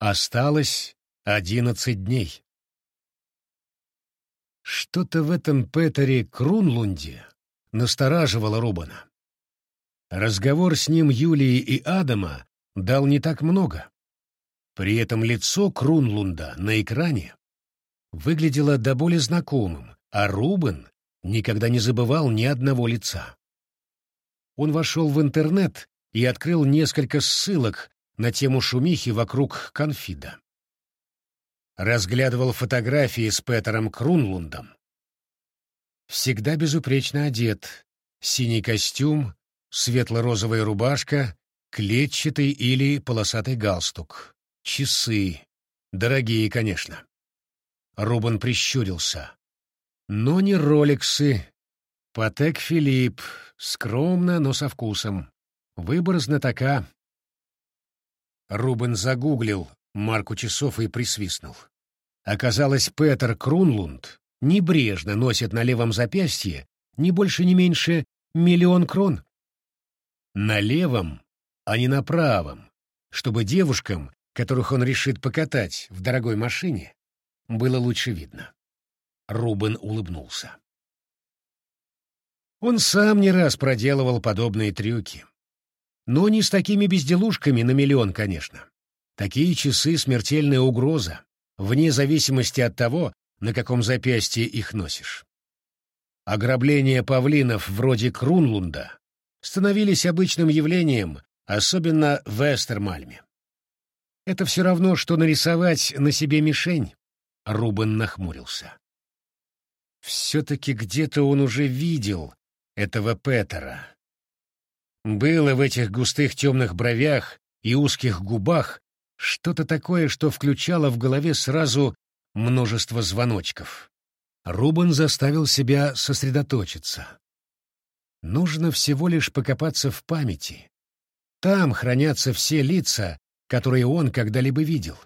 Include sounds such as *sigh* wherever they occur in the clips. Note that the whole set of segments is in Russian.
Осталось одиннадцать дней. Что-то в этом Петере Крунлунде настораживало Рубана. Разговор с ним Юлии и Адама дал не так много. При этом лицо Крунлунда на экране выглядело до боли знакомым, а Рубен никогда не забывал ни одного лица. Он вошел в интернет и открыл несколько ссылок на тему шумихи вокруг конфида. Разглядывал фотографии с Петером Крунлундом. Всегда безупречно одет, синий костюм, светло-розовая рубашка, клетчатый или полосатый галстук, часы, дорогие, конечно. Рубан прищурился. Но не роликсы. Патек Филипп, скромно, но со вкусом. Выбор знатока. Рубен загуглил марку часов и присвистнул. Оказалось, Петер Крунлунд небрежно носит на левом запястье не больше не меньше миллион крон. На левом, а не на правом, чтобы девушкам, которых он решит покатать в дорогой машине, было лучше видно. Рубен улыбнулся. Он сам не раз проделывал подобные трюки. Но не с такими безделушками на миллион, конечно. Такие часы — смертельная угроза, вне зависимости от того, на каком запястье их носишь. Ограбления павлинов вроде Крунлунда становились обычным явлением, особенно в Эстермальме. Это все равно, что нарисовать на себе мишень. Рубен нахмурился. Все-таки где-то он уже видел этого Петера. Было в этих густых темных бровях и узких губах что-то такое, что включало в голове сразу множество звоночков. Рубен заставил себя сосредоточиться. Нужно всего лишь покопаться в памяти. Там хранятся все лица, которые он когда-либо видел.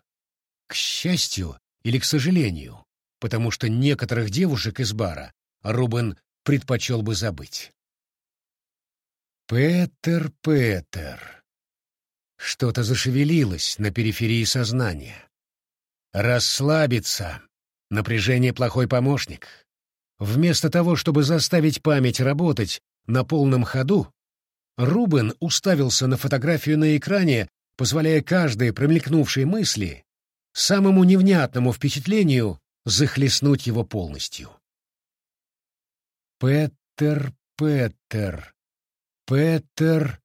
К счастью или к сожалению, потому что некоторых девушек из бара Рубен предпочел бы забыть. Петер, Петер. Что-то зашевелилось на периферии сознания. Расслабиться. Напряжение плохой помощник. Вместо того, чтобы заставить память работать на полном ходу, Рубен уставился на фотографию на экране, позволяя каждой промелькнувшей мысли, самому невнятному впечатлению, захлестнуть его полностью. Петер, Петер, Петер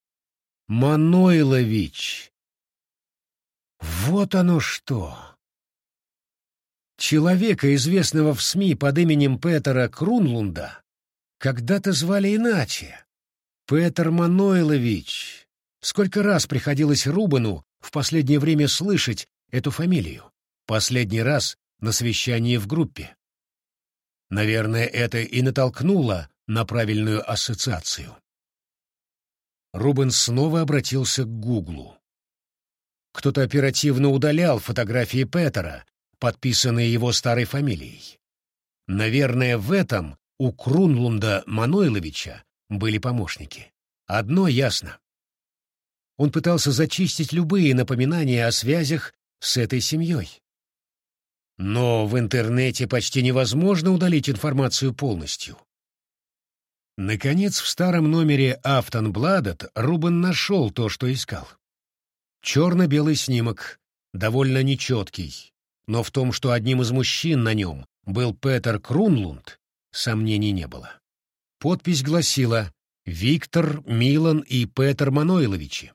Манойлович. Вот оно что! Человека, известного в СМИ под именем Петера Крунлунда, когда-то звали иначе. Петер Манойлович. Сколько раз приходилось Рубану в последнее время слышать эту фамилию? Последний раз на совещании в группе. Наверное, это и натолкнуло на правильную ассоциацию. Рубен снова обратился к Гуглу. Кто-то оперативно удалял фотографии Петера, подписанные его старой фамилией. Наверное, в этом у Крунлунда Манойловича были помощники. Одно ясно. Он пытался зачистить любые напоминания о связях с этой семьей. Но в интернете почти невозможно удалить информацию полностью. Наконец, в старом номере Автонбладет Рубен нашел то, что искал. Черно-белый снимок, довольно нечеткий, но в том, что одним из мужчин на нем был Петер Крунлунд, сомнений не было. Подпись гласила «Виктор, Милан и Петер Манойловичи»,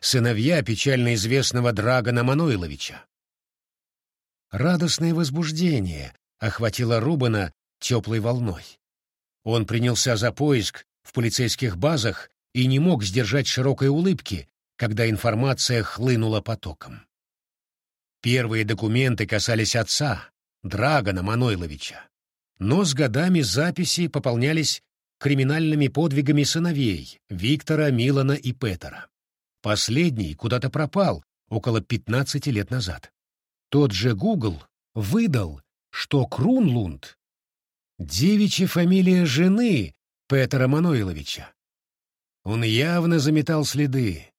сыновья печально известного Драгона Манойловича. Радостное возбуждение охватило Рубана теплой волной. Он принялся за поиск в полицейских базах и не мог сдержать широкой улыбки, когда информация хлынула потоком. Первые документы касались отца, Драгона Манойловича, но с годами записи пополнялись криминальными подвигами сыновей Виктора, Милана и Петера. Последний куда-то пропал около 15 лет назад. Тот же Google выдал, что Крунлунд — девичья фамилия жены Петра Манойловича. Он явно заметал следы,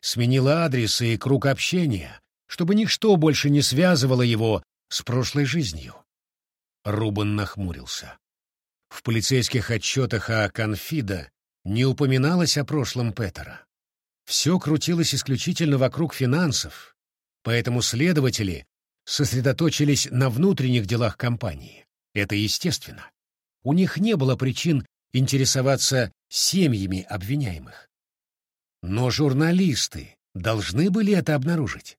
сменил адрес и круг общения, чтобы ничто больше не связывало его с прошлой жизнью. Рубан нахмурился. В полицейских отчетах о Конфида не упоминалось о прошлом Петера. Все крутилось исключительно вокруг финансов, поэтому следователи сосредоточились на внутренних делах компании. Это естественно. У них не было причин интересоваться семьями обвиняемых. Но журналисты должны были это обнаружить.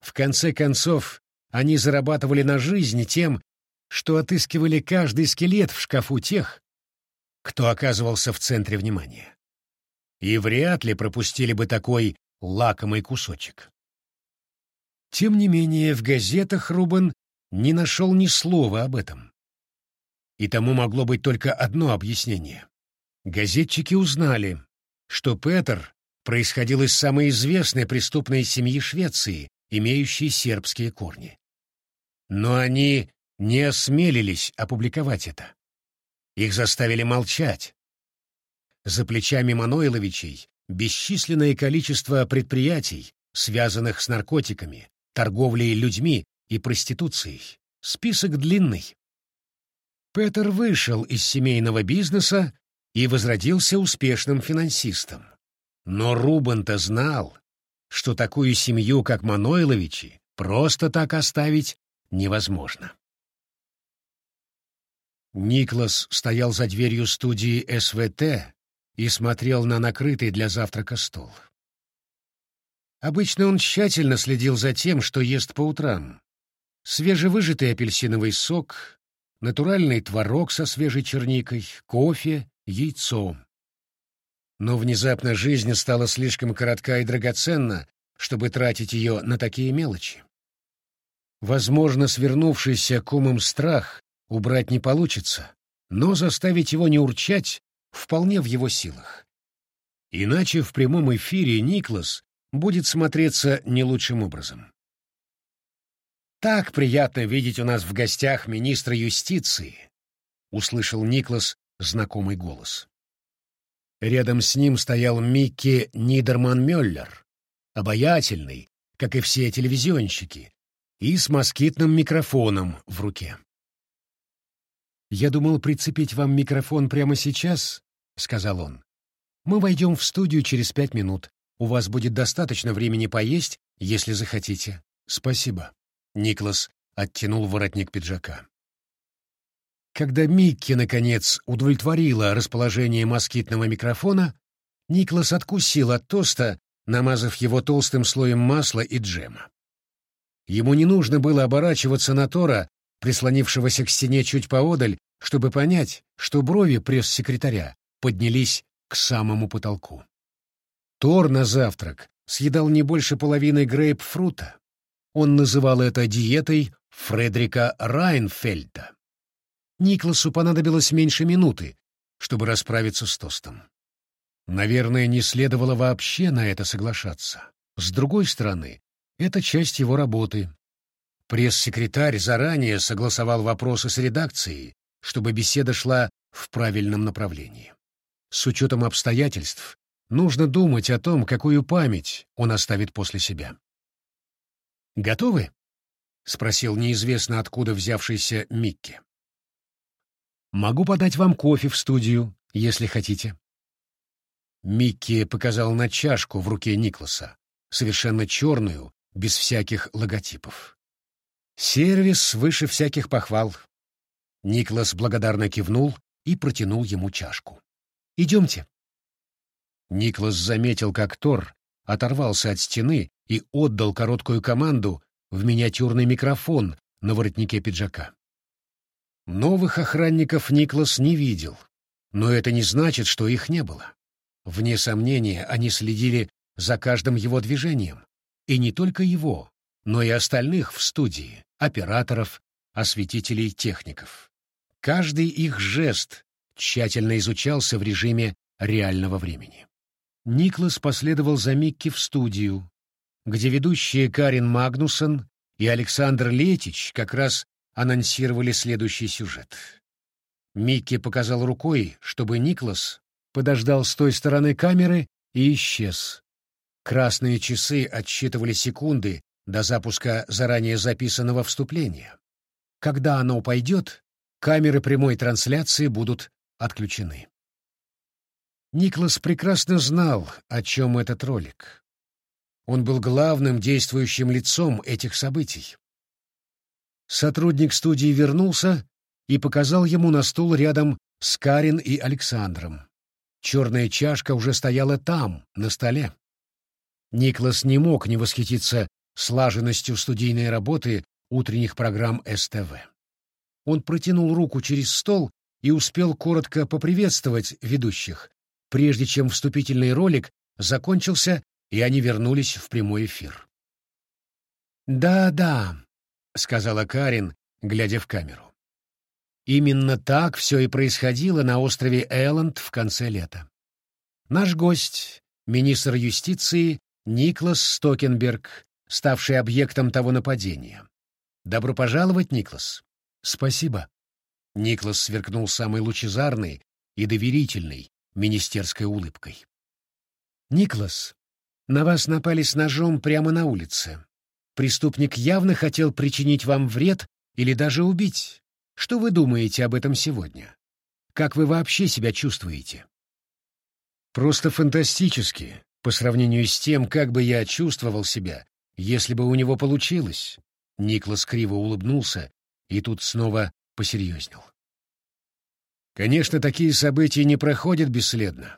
В конце концов, они зарабатывали на жизнь тем, что отыскивали каждый скелет в шкафу тех, кто оказывался в центре внимания. И вряд ли пропустили бы такой лакомый кусочек. Тем не менее, в газетах Рубен не нашел ни слова об этом. И тому могло быть только одно объяснение. Газетчики узнали, что Петер происходил из самой известной преступной семьи Швеции, имеющей сербские корни. Но они не осмелились опубликовать это. Их заставили молчать. За плечами Манойловичей бесчисленное количество предприятий, связанных с наркотиками, торговлей людьми и проституцией. Список длинный. Петер вышел из семейного бизнеса и возродился успешным финансистом. Но Рубен-то знал, что такую семью, как Манойловичи, просто так оставить невозможно. Никлас стоял за дверью студии СВТ и смотрел на накрытый для завтрака стол. Обычно он тщательно следил за тем, что ест по утрам. Свежевыжатый апельсиновый сок, натуральный творог со свежей черникой, кофе, яйцо. Но внезапно жизнь стала слишком коротка и драгоценна, чтобы тратить ее на такие мелочи. Возможно, свернувшийся кумом страх убрать не получится, но заставить его не урчать вполне в его силах. Иначе в прямом эфире Никлас будет смотреться не лучшим образом. «Так приятно видеть у нас в гостях министра юстиции», — услышал Никлас знакомый голос. Рядом с ним стоял Микки Нидерман-Мюллер, обаятельный, как и все телевизионщики, и с москитным микрофоном в руке. «Я думал прицепить вам микрофон прямо сейчас», — сказал он. «Мы войдем в студию через пять минут. У вас будет достаточно времени поесть, если захотите. Спасибо». Никлас оттянул воротник пиджака. Когда Микки, наконец, удовлетворила расположение москитного микрофона, Никлас откусил от тоста, намазав его толстым слоем масла и джема. Ему не нужно было оборачиваться на Тора, прислонившегося к стене чуть поодаль, чтобы понять, что брови пресс-секретаря поднялись к самому потолку. Тор на завтрак съедал не больше половины грейпфрута. Он называл это диетой Фредрика Райнфельда. Никласу понадобилось меньше минуты, чтобы расправиться с тостом. Наверное, не следовало вообще на это соглашаться. С другой стороны, это часть его работы, Пресс-секретарь заранее согласовал вопросы с редакцией, чтобы беседа шла в правильном направлении. С учетом обстоятельств нужно думать о том, какую память он оставит после себя. «Готовы?» — спросил неизвестно откуда взявшийся Микки. «Могу подать вам кофе в студию, если хотите». Микки показал на чашку в руке Никласа, совершенно черную, без всяких логотипов. Сервис выше всяких похвал. Никлас благодарно кивнул и протянул ему чашку. «Идемте». Никлас заметил, как Тор оторвался от стены и отдал короткую команду в миниатюрный микрофон на воротнике пиджака. Новых охранников Никлас не видел, но это не значит, что их не было. Вне сомнения, они следили за каждым его движением, и не только его, но и остальных в студии, операторов, осветителей, техников. Каждый их жест тщательно изучался в режиме реального времени. Никлас последовал за Микки в студию, где ведущие Карин Магнусон и Александр Летич как раз анонсировали следующий сюжет. Микки показал рукой, чтобы Никлас подождал с той стороны камеры и исчез. Красные часы отсчитывали секунды до запуска заранее записанного вступления. Когда оно пойдет, камеры прямой трансляции будут отключены. Никлас прекрасно знал, о чем этот ролик. Он был главным действующим лицом этих событий. Сотрудник студии вернулся и показал ему на стул рядом с Карин и Александром. Черная чашка уже стояла там, на столе. Никлас не мог не восхититься слаженностью студийной работы утренних программ СТВ. Он протянул руку через стол и успел коротко поприветствовать ведущих, прежде чем вступительный ролик закончился, и они вернулись в прямой эфир. «Да-да», — сказала Карин, глядя в камеру. Именно так все и происходило на острове Элленд в конце лета. Наш гость, министр юстиции Никлас Стокенберг, ставший объектом того нападения. Добро пожаловать, Никлас. Спасибо. Никлас сверкнул самой лучезарной и доверительной министерской улыбкой. Никлас, на вас напали с ножом прямо на улице. Преступник явно хотел причинить вам вред или даже убить. Что вы думаете об этом сегодня? Как вы вообще себя чувствуете? Просто фантастически, по сравнению с тем, как бы я чувствовал себя, если бы у него получилось. Никлас криво улыбнулся и тут снова посерьезнел. Конечно, такие события не проходят бесследно.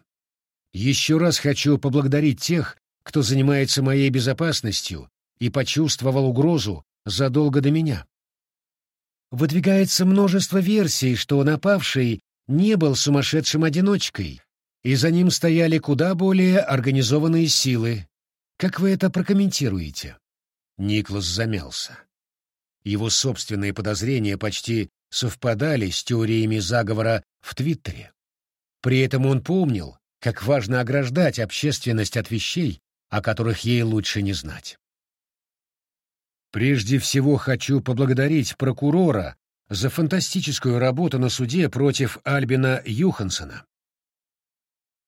Еще раз хочу поблагодарить тех, кто занимается моей безопасностью и почувствовал угрозу задолго до меня. Выдвигается множество версий, что напавший не был сумасшедшим одиночкой, и за ним стояли куда более организованные силы. Как вы это прокомментируете? Никлас замялся. Его собственные подозрения почти совпадали с теориями заговора в Твиттере. При этом он помнил, как важно ограждать общественность от вещей, о которых ей лучше не знать. Прежде всего хочу поблагодарить прокурора за фантастическую работу на суде против Альбина Юхансона.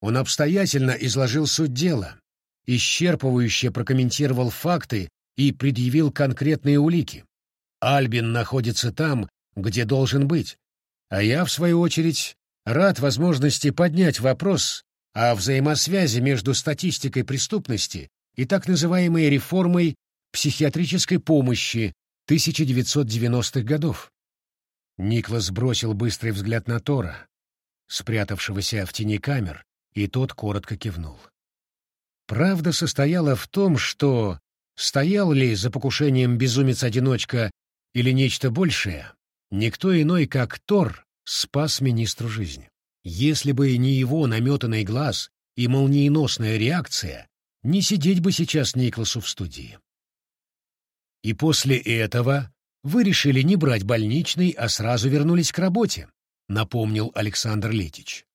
Он обстоятельно изложил суть дела, исчерпывающе прокомментировал факты и предъявил конкретные улики. Альбин находится там, где должен быть, а я, в свою очередь, рад возможности поднять вопрос о взаимосвязи между статистикой преступности и так называемой реформой психиатрической помощи 1990-х годов. Никлас бросил быстрый взгляд на Тора, спрятавшегося в тени камер, и тот коротко кивнул. Правда состояла в том, что стоял ли за покушением безумец-одиночка или нечто большее, никто иной, как Тор, спас министру жизнь. Если бы не его наметанный глаз и молниеносная реакция, не сидеть бы сейчас Никласу в студии. И после этого вы решили не брать больничный, а сразу вернулись к работе, напомнил Александр Летич.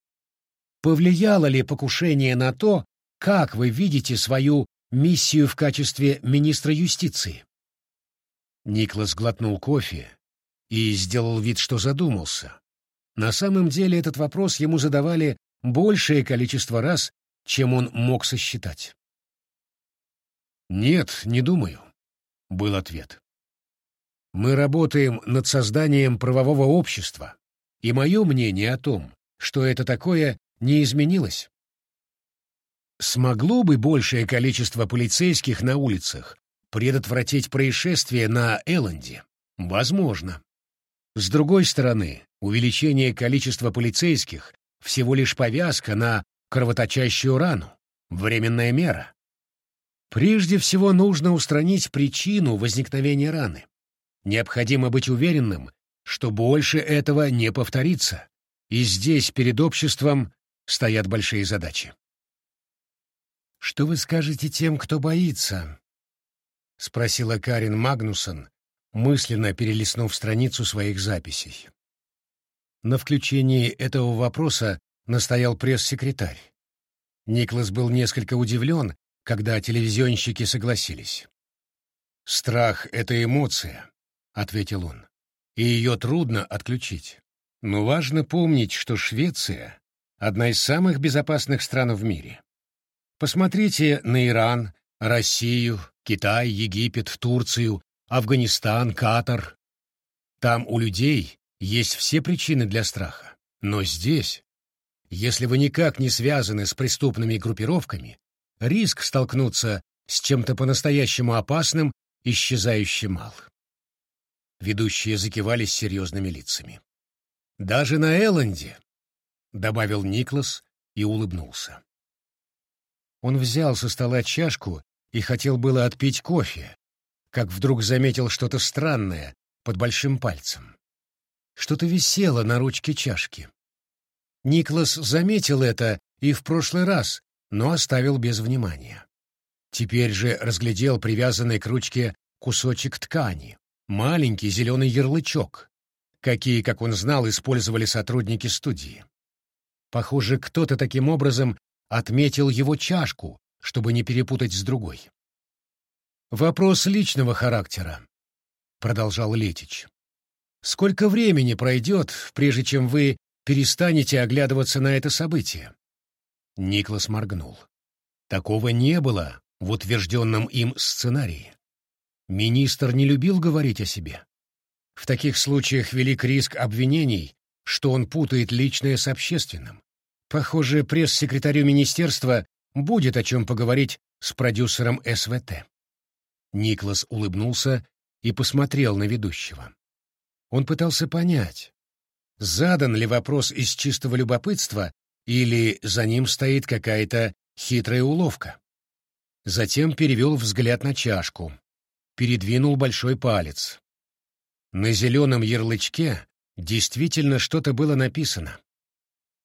Повлияло ли покушение на то, как вы видите свою миссию в качестве министра юстиции? Никлас глотнул кофе и сделал вид, что задумался. На самом деле этот вопрос ему задавали большее количество раз, чем он мог сосчитать. «Нет, не думаю был ответ. Мы работаем над созданием правового общества, и мое мнение о том, что это такое, не изменилось. Смогло бы большее количество полицейских на улицах предотвратить происшествие на Элленде? Возможно. С другой стороны, увеличение количества полицейских всего лишь повязка на кровоточащую рану, временная мера. Прежде всего нужно устранить причину возникновения раны. Необходимо быть уверенным, что больше этого не повторится, и здесь перед обществом стоят большие задачи. «Что вы скажете тем, кто боится?» — спросила Карин Магнусон, мысленно перелистнув страницу своих записей. На включении этого вопроса настоял пресс-секретарь. Никлас был несколько удивлен, когда телевизионщики согласились. «Страх — это эмоция», — ответил он, — «и ее трудно отключить. Но важно помнить, что Швеция — одна из самых безопасных стран в мире. Посмотрите на Иран, Россию Китай, Египет, Турцию, Афганистан, Катар. Там у людей есть все причины для страха. Но здесь, если вы никак не связаны с преступными группировками, риск столкнуться с чем-то по-настоящему опасным исчезающе мал. Ведущие закивались серьезными лицами. «Даже на Элленде», — добавил Никлас и улыбнулся. Он взял со стола чашку и хотел было отпить кофе, как вдруг заметил что-то странное под большим пальцем. Что-то висело на ручке чашки. Никлас заметил это и в прошлый раз, но оставил без внимания. Теперь же разглядел привязанный к ручке кусочек ткани, маленький зеленый ярлычок, какие, как он знал, использовали сотрудники студии. Похоже, кто-то таким образом отметил его чашку, чтобы не перепутать с другой. «Вопрос личного характера», — продолжал Летич. «Сколько времени пройдет, прежде чем вы перестанете оглядываться на это событие?» Никлас моргнул. Такого не было в утвержденном им сценарии. Министр не любил говорить о себе. В таких случаях велик риск обвинений, что он путает личное с общественным. Похоже, пресс-секретарю министерства будет о чем поговорить с продюсером СВТ. Никлас улыбнулся и посмотрел на ведущего. Он пытался понять, задан ли вопрос из чистого любопытства или за ним стоит какая-то хитрая уловка. Затем перевел взгляд на чашку, передвинул большой палец. На зеленом ярлычке действительно что-то было написано.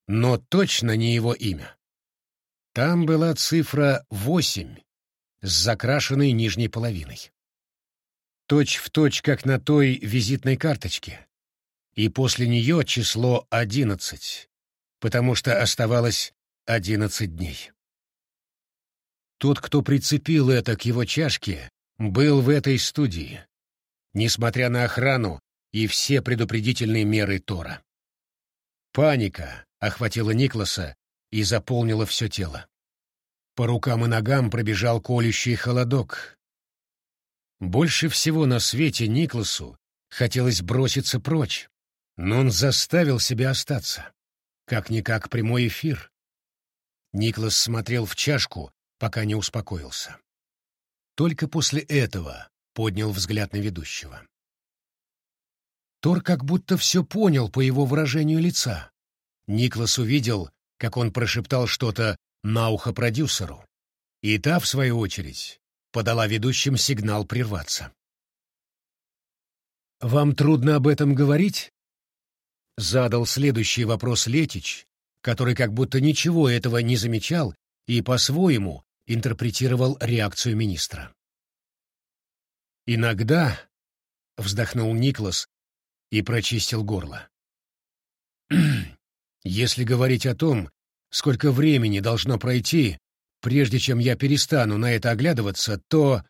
Но точно не его имя. Там была цифра восемь с закрашенной нижней половиной. Точь в точь, как на той визитной карточке. И после нее число одиннадцать, потому что оставалось одиннадцать дней. Тот, кто прицепил это к его чашке, был в этой студии, несмотря на охрану и все предупредительные меры Тора. Паника охватила Никласа и заполнила все тело. По рукам и ногам пробежал колющий холодок. Больше всего на свете Никласу хотелось броситься прочь, но он заставил себя остаться. Как-никак прямой эфир. Никлас смотрел в чашку, пока не успокоился. Только после этого поднял взгляд на ведущего. Тор как будто все понял по его выражению лица. Никлас увидел, как он прошептал что-то на ухо продюсеру, и та, в свою очередь, подала ведущим сигнал прерваться. «Вам трудно об этом говорить?» Задал следующий вопрос Летич, который как будто ничего этого не замечал и по-своему интерпретировал реакцию министра. «Иногда», — вздохнул Никлас и прочистил горло, «если говорить о том, сколько времени должно пройти, прежде чем я перестану на это оглядываться, то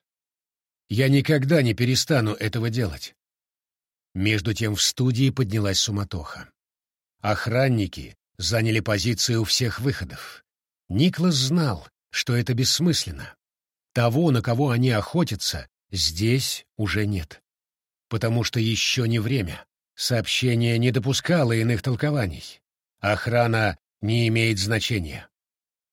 я никогда не перестану этого делать». Между тем в студии поднялась суматоха. Охранники заняли позиции у всех выходов. Никлас знал, что это бессмысленно. Того, на кого они охотятся, здесь уже нет. Потому что еще не время. Сообщение не допускало иных толкований. Охрана не имеет значения.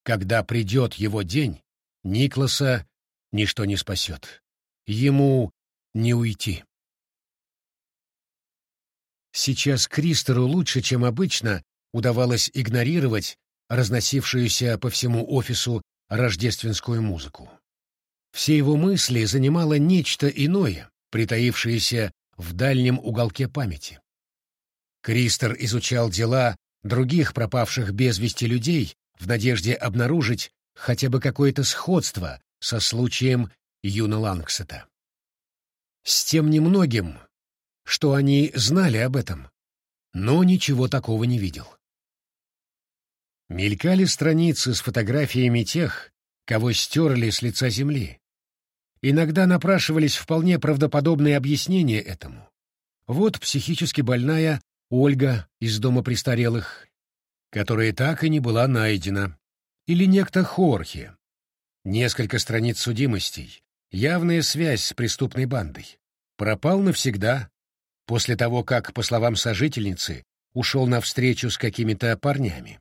Когда придет его день, Никласа ничто не спасет. Ему не уйти. Сейчас Кристору лучше, чем обычно, удавалось игнорировать разносившуюся по всему офису рождественскую музыку. Все его мысли занимало нечто иное, притаившееся в дальнем уголке памяти. Кристор изучал дела других пропавших без вести людей в надежде обнаружить хотя бы какое-то сходство со случаем Юна Лангсета. С тем немногим, что они знали об этом, но ничего такого не видел. Мелькали страницы с фотографиями тех, кого стерли с лица земли. Иногда напрашивались вполне правдоподобные объяснения этому. Вот психически больная Ольга из дома престарелых, которая так и не была найдена, или некто Хорхе. Несколько страниц судимостей, явная связь с преступной бандой. Пропал навсегда, после того, как, по словам сожительницы, ушел на встречу с какими-то парнями.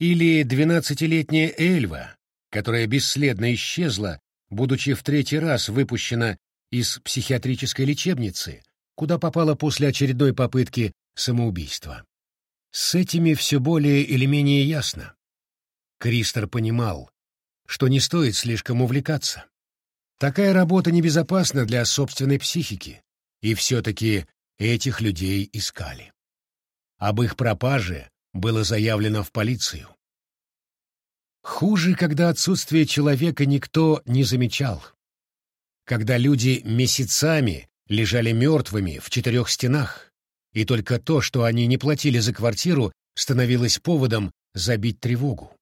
Или двенадцатилетняя Эльва, которая бесследно исчезла, будучи в третий раз выпущена из психиатрической лечебницы, куда попала после очередной попытки самоубийства. С этими все более или менее ясно. Кристер понимал, что не стоит слишком увлекаться. Такая работа небезопасна для собственной психики, и все-таки этих людей искали. Об их пропаже было заявлено в полицию. Хуже, когда отсутствие человека никто не замечал. Когда люди месяцами лежали мертвыми в четырех стенах, и только то, что они не платили за квартиру, становилось поводом забить тревогу.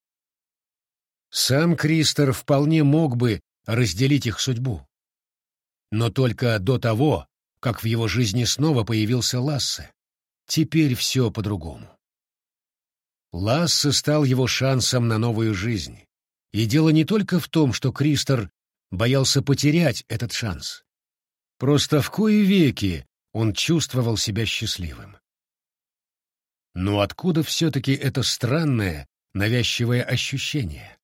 Сам Кристер вполне мог бы разделить их судьбу. Но только до того, как в его жизни снова появился Лассе. Теперь все по-другому. Лассе стал его шансом на новую жизнь. И дело не только в том, что Кристер боялся потерять этот шанс. Просто в кои веки он чувствовал себя счастливым. Но откуда все-таки это странное, навязчивое ощущение?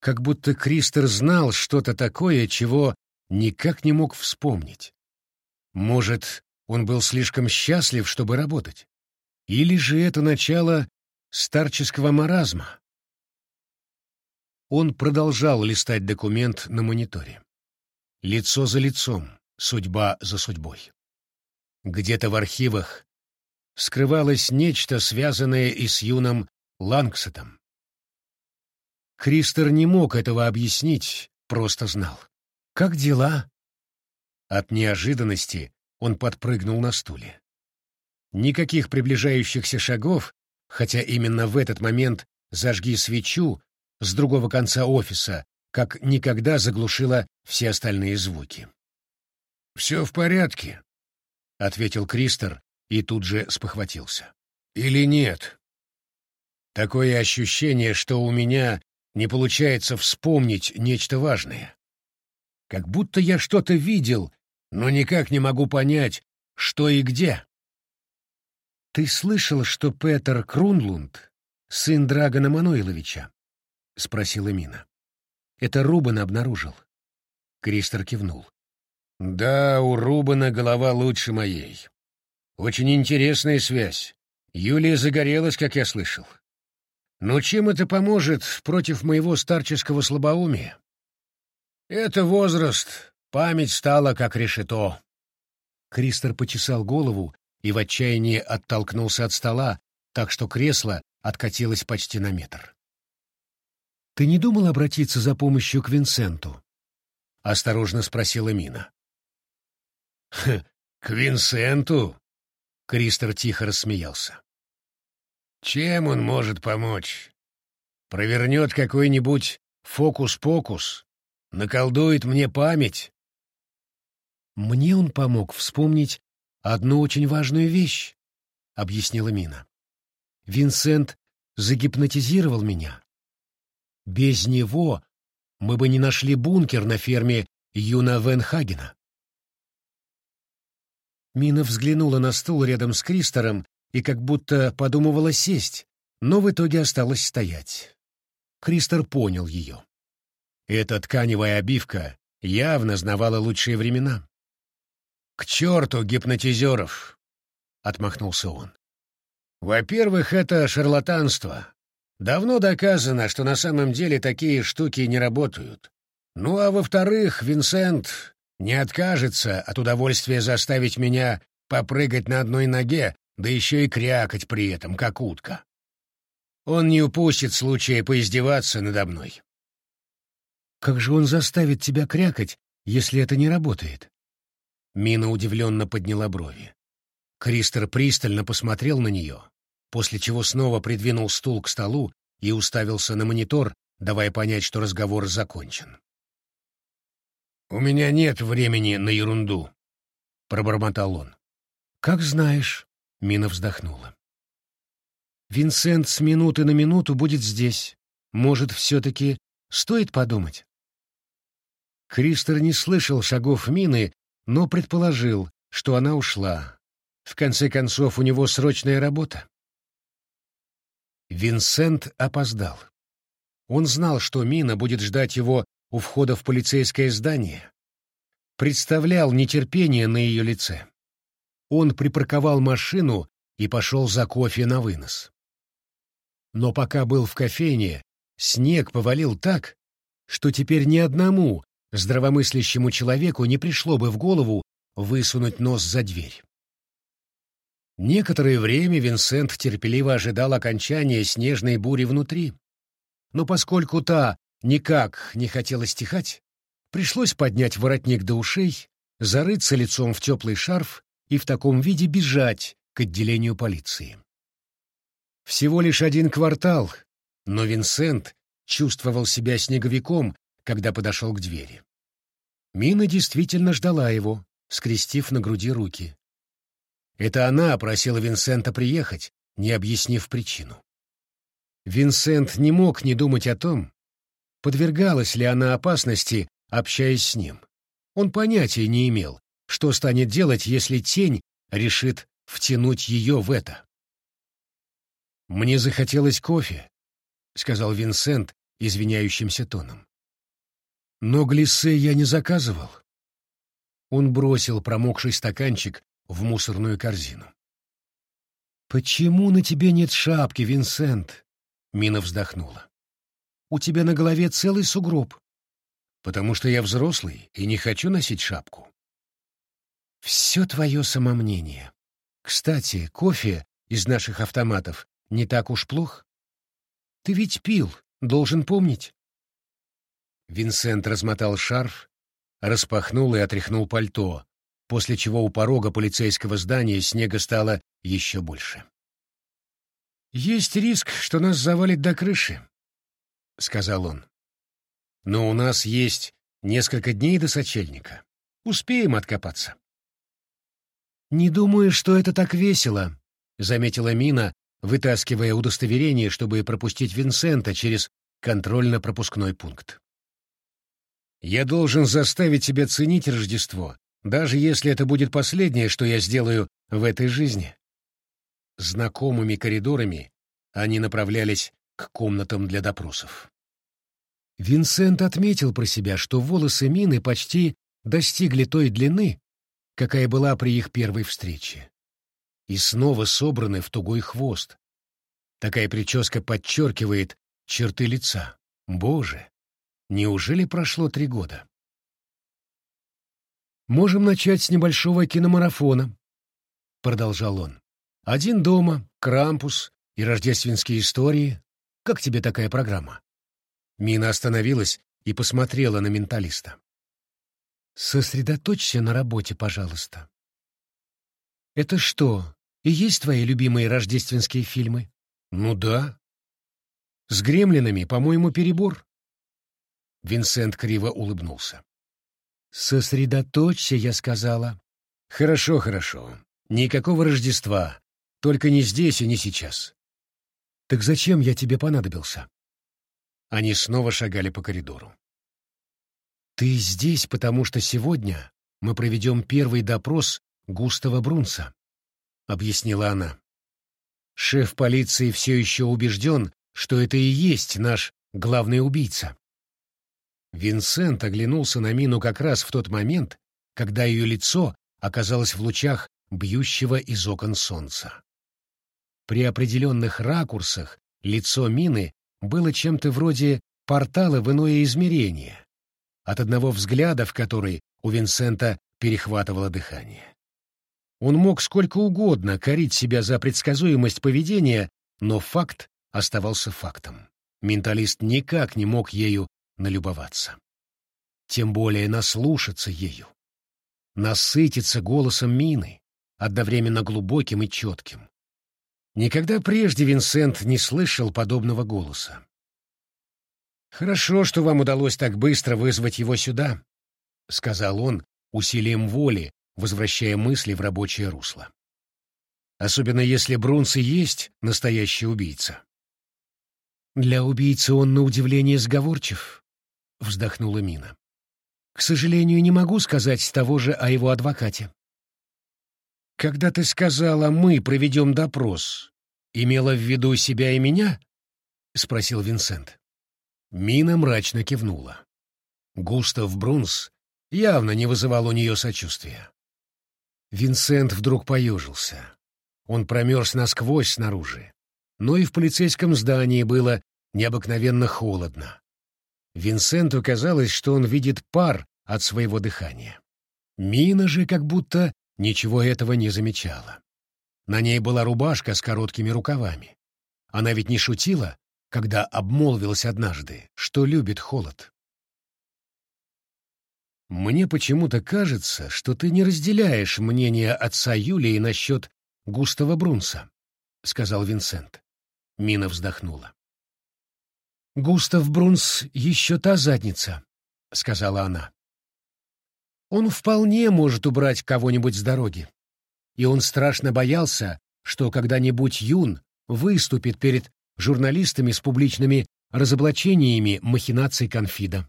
Как будто Кристер знал что-то такое, чего никак не мог вспомнить. Может, он был слишком счастлив, чтобы работать? Или же это начало старческого маразма? Он продолжал листать документ на мониторе. Лицо за лицом, судьба за судьбой. Где-то в архивах скрывалось нечто, связанное и с юным Лангсетом. Кристер не мог этого объяснить, просто знал. «Как дела?» От неожиданности он подпрыгнул на стуле. Никаких приближающихся шагов, хотя именно в этот момент зажги свечу с другого конца офиса, как никогда заглушила все остальные звуки. «Все в порядке», — ответил Кристер и тут же спохватился. «Или нет?» Такое ощущение, что у меня не получается вспомнить нечто важное. Как будто я что-то видел, но никак не могу понять, что и где. «Ты слышал, что Петер Крунлунд — сын Драгона Мануиловича?» — спросила Мина. «Это Рубен обнаружил». Кристер кивнул. «Да, у Рубена голова лучше моей. Очень интересная связь. Юлия загорелась, как я слышал. Но чем это поможет против моего старческого слабоумия? Это возраст, память стала как решето. Кристер почесал голову и в отчаянии оттолкнулся от стола, так что кресло откатилось почти на метр. «Ты не думал обратиться за помощью к Винсенту?» — осторожно спросила Мина. *laughs* «К Винсенту?» — Кристер тихо рассмеялся. «Чем он может помочь? Провернет какой-нибудь фокус-покус наколдует мне память. Мне он помог вспомнить одну очень важную вещь, объяснила Мина. Винсент загипнотизировал меня. Без него мы бы не нашли бункер на ферме Юна Венхагена. Мина взглянула на стул рядом с Кристором и как будто подумывала сесть, но в итоге осталась стоять. Кристор понял ее. Эта тканевая обивка явно знавала лучшие времена. «К черту гипнотизеров!» — отмахнулся он. «Во-первых, это шарлатанство. Давно доказано, что на самом деле такие штуки не работают. Ну а во-вторых, Винсент не откажется от удовольствия заставить меня попрыгать на одной ноге, да еще и крякать при этом, как утка. Он не упустит случая поиздеваться надо мной. Как же он заставит тебя крякать, если это не работает? Мина удивленно подняла брови. Кристер пристально посмотрел на нее, после чего снова придвинул стул к столу и уставился на монитор, давая понять, что разговор закончен. «У меня нет времени на ерунду», — пробормотал он. «Как знаешь», — Мина вздохнула. «Винсент с минуты на минуту будет здесь. Может, все-таки стоит подумать?» Кристер не слышал шагов Мины, но предположил, что она ушла. В конце концов, у него срочная работа. Винсент опоздал. Он знал, что Мина будет ждать его у входа в полицейское здание. Представлял нетерпение на ее лице. Он припарковал машину и пошел за кофе на вынос. Но пока был в кофейне, снег повалил так, что теперь ни одному здравомыслящему человеку не пришло бы в голову высунуть нос за дверь. Некоторое время Винсент терпеливо ожидал окончания снежной бури внутри. Но поскольку та никак не хотела стихать, пришлось поднять воротник до ушей, зарыться лицом в теплый шарф и в таком виде бежать к отделению полиции. Всего лишь один квартал, но Винсент чувствовал себя снеговиком, когда подошел к двери. Мина действительно ждала его, скрестив на груди руки. Это она просила Винсента приехать, не объяснив причину. Винсент не мог не думать о том, подвергалась ли она опасности, общаясь с ним. Он понятия не имел, что станет делать, если тень решит втянуть ее в это. «Мне захотелось кофе», — сказал Винсент извиняющимся тоном. «Но глиссе я не заказывал». Он бросил промокший стаканчик в мусорную корзину. «Почему на тебе нет шапки, Винсент?» — Мина вздохнула. «У тебя на голове целый сугроб». «Потому что я взрослый и не хочу носить шапку». «Все твое самомнение. Кстати, кофе из наших автоматов не так уж плох. Ты ведь пил, должен помнить». Винсент размотал шарф, распахнул и отряхнул пальто, после чего у порога полицейского здания снега стало еще больше. «Есть риск, что нас завалит до крыши», — сказал он. «Но у нас есть несколько дней до сочельника. Успеем откопаться». «Не думаю, что это так весело», — заметила Мина, вытаскивая удостоверение, чтобы пропустить Винсента через контрольно-пропускной пункт. «Я должен заставить тебя ценить Рождество, даже если это будет последнее, что я сделаю в этой жизни. Знакомыми коридорами они направлялись к комнатам для допросов. Винсент отметил про себя, что волосы Мины почти достигли той длины, какая была при их первой встрече, и снова собраны в тугой хвост. Такая прическа подчеркивает черты лица. Боже, неужели прошло три года? «Можем начать с небольшого киномарафона», — продолжал он. «Один дома, Крампус и рождественские истории. Как тебе такая программа?» Мина остановилась и посмотрела на менталиста. «Сосредоточься на работе, пожалуйста». «Это что, и есть твои любимые рождественские фильмы?» «Ну да». «С гремлинами, по-моему, перебор». Винсент криво улыбнулся. «Сосредоточься», — я сказала. «Хорошо, хорошо. Никакого Рождества. Только не здесь и не сейчас». «Так зачем я тебе понадобился?» Они снова шагали по коридору. «Ты здесь, потому что сегодня мы проведем первый допрос Густава Брунса», — объяснила она. «Шеф полиции все еще убежден, что это и есть наш главный убийца. Винсент оглянулся на Мину как раз в тот момент, когда ее лицо оказалось в лучах бьющего из окон солнца. При определенных ракурсах лицо Мины было чем-то вроде портала в иное измерение, от одного взгляда в который у Винсента перехватывало дыхание. Он мог сколько угодно корить себя за предсказуемость поведения, но факт оставался фактом. Менталист никак не мог ею налюбоваться. Тем более наслушаться ею. Насытиться голосом Мины, одновременно глубоким и четким. Никогда прежде Винсент не слышал подобного голоса. «Хорошо, что вам удалось так быстро вызвать его сюда», — сказал он усилием воли, возвращая мысли в рабочее русло. «Особенно если Брунс и есть настоящий убийца». «Для убийцы он, на удивление, сговорчив», — вздохнула Мина. К сожалению, не могу сказать того же о его адвокате. Когда ты сказала «мы проведем допрос», имела в виду себя и меня? — спросил Винсент. Мина мрачно кивнула. Густав Брунс явно не вызывал у нее сочувствия. Винсент вдруг поежился. Он промерз насквозь снаружи. Но и в полицейском здании было необыкновенно холодно. Винсенту казалось, что он видит пар от своего дыхания. Мина же как будто ничего этого не замечала. На ней была рубашка с короткими рукавами. Она ведь не шутила, когда обмолвилась однажды, что любит холод. «Мне почему-то кажется, что ты не разделяешь мнение отца Юлии насчет Густава Брунса», — сказал Винсент. Мина вздохнула. «Густав Брунс еще та задница», — сказала она. «Он вполне может убрать кого-нибудь с дороги. И он страшно боялся, что когда-нибудь Юн выступит перед журналистами с публичными разоблачениями махинаций конфида.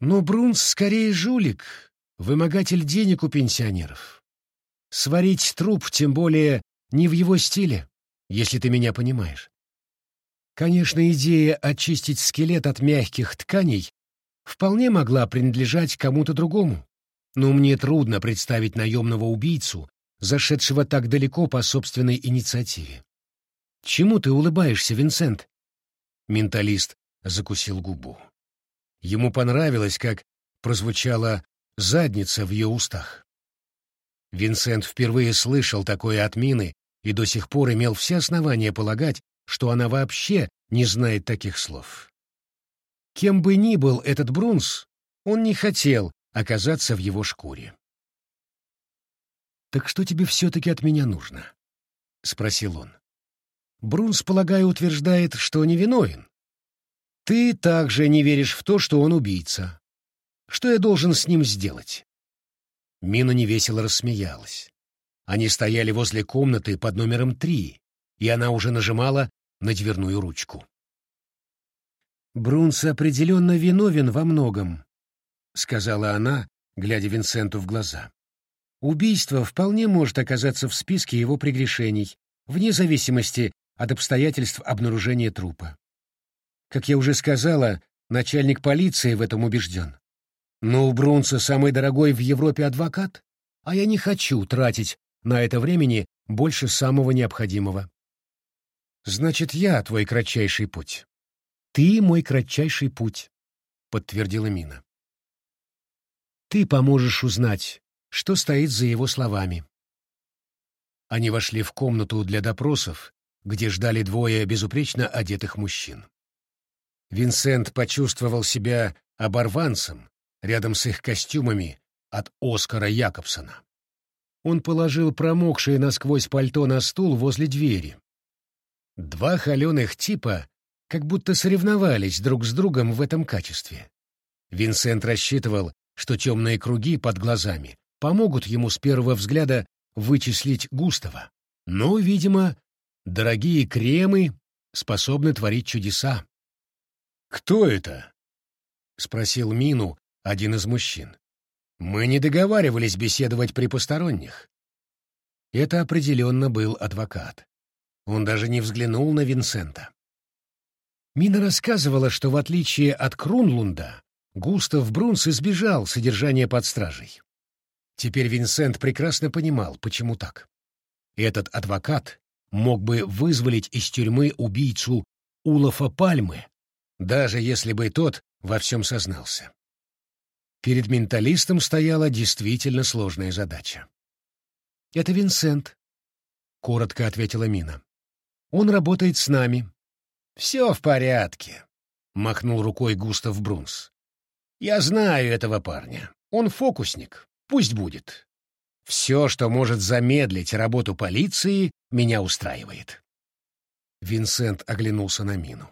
Но Брунс скорее жулик, вымогатель денег у пенсионеров. Сварить труп, тем более, не в его стиле, если ты меня понимаешь. Конечно, идея очистить скелет от мягких тканей вполне могла принадлежать кому-то другому, но мне трудно представить наемного убийцу, зашедшего так далеко по собственной инициативе. «Чему ты улыбаешься, Винсент?» Менталист закусил губу. Ему понравилось, как прозвучала задница в ее устах. Винсент впервые слышал такое от Мины и до сих пор имел все основания полагать, что она вообще не знает таких слов. Кем бы ни был этот Брунс, он не хотел оказаться в его шкуре. «Так что тебе все-таки от меня нужно?» — спросил он. Брунс, полагаю, утверждает, что невиновен. Ты также не веришь в то, что он убийца. Что я должен с ним сделать?» Мина невесело рассмеялась. Они стояли возле комнаты под номером три, и она уже нажимала на дверную ручку. «Брунс определенно виновен во многом», — сказала она, глядя Винсенту в глаза. «Убийство вполне может оказаться в списке его прегрешений, вне зависимости от обстоятельств обнаружения трупа. Как я уже сказала, начальник полиции в этом убежден. Но у Брунса самый дорогой в Европе адвокат, а я не хочу тратить на это времени больше самого необходимого. Значит, я твой кратчайший путь. Ты мой кратчайший путь, подтвердила Мина. Ты поможешь узнать, что стоит за его словами. Они вошли в комнату для допросов, где ждали двое безупречно одетых мужчин. Винсент почувствовал себя оборванцем рядом с их костюмами от Оскара Якобсона. Он положил промокшее насквозь пальто на стул возле двери, Два холеных типа как будто соревновались друг с другом в этом качестве. Винсент рассчитывал, что темные круги под глазами помогут ему с первого взгляда вычислить Густава. Но, видимо, дорогие кремы способны творить чудеса. «Кто это?» — спросил Мину один из мужчин. «Мы не договаривались беседовать при посторонних». Это определенно был адвокат. Он даже не взглянул на Винсента. Мина рассказывала, что в отличие от Крунлунда, Густав Брунс избежал содержания под стражей. Теперь Винсент прекрасно понимал, почему так. Этот адвокат мог бы вызволить из тюрьмы убийцу Улафа Пальмы, даже если бы тот во всем сознался. Перед менталистом стояла действительно сложная задача. «Это Винсент», — коротко ответила Мина. Он работает с нами. Все в порядке, махнул рукой Густав Брунс. Я знаю этого парня. Он фокусник. Пусть будет. Все, что может замедлить работу полиции, меня устраивает. Винсент оглянулся на Мину.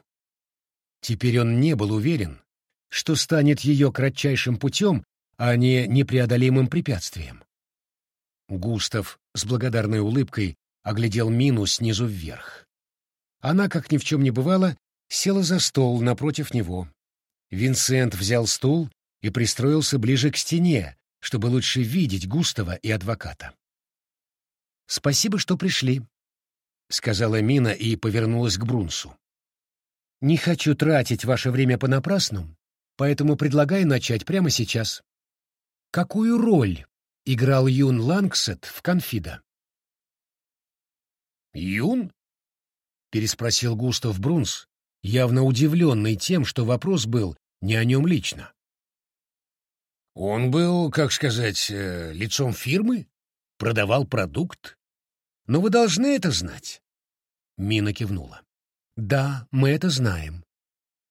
Теперь он не был уверен, что станет ее кратчайшим путем, а не непреодолимым препятствием. Густав с благодарной улыбкой оглядел Мину снизу вверх. Она, как ни в чем не бывало, села за стол напротив него. Винсент взял стул и пристроился ближе к стене, чтобы лучше видеть Густава и адвоката. «Спасибо, что пришли», — сказала Мина и повернулась к Брунсу. «Не хочу тратить ваше время понапрасну, поэтому предлагаю начать прямо сейчас. Какую роль играл Юн Лангсет в «Конфида»?» «Юн?» — переспросил Густав Брунс, явно удивленный тем, что вопрос был не о нем лично. Он был, как сказать, э, лицом фирмы, продавал продукт. Но вы должны это знать. Мина кивнула. Да, мы это знаем.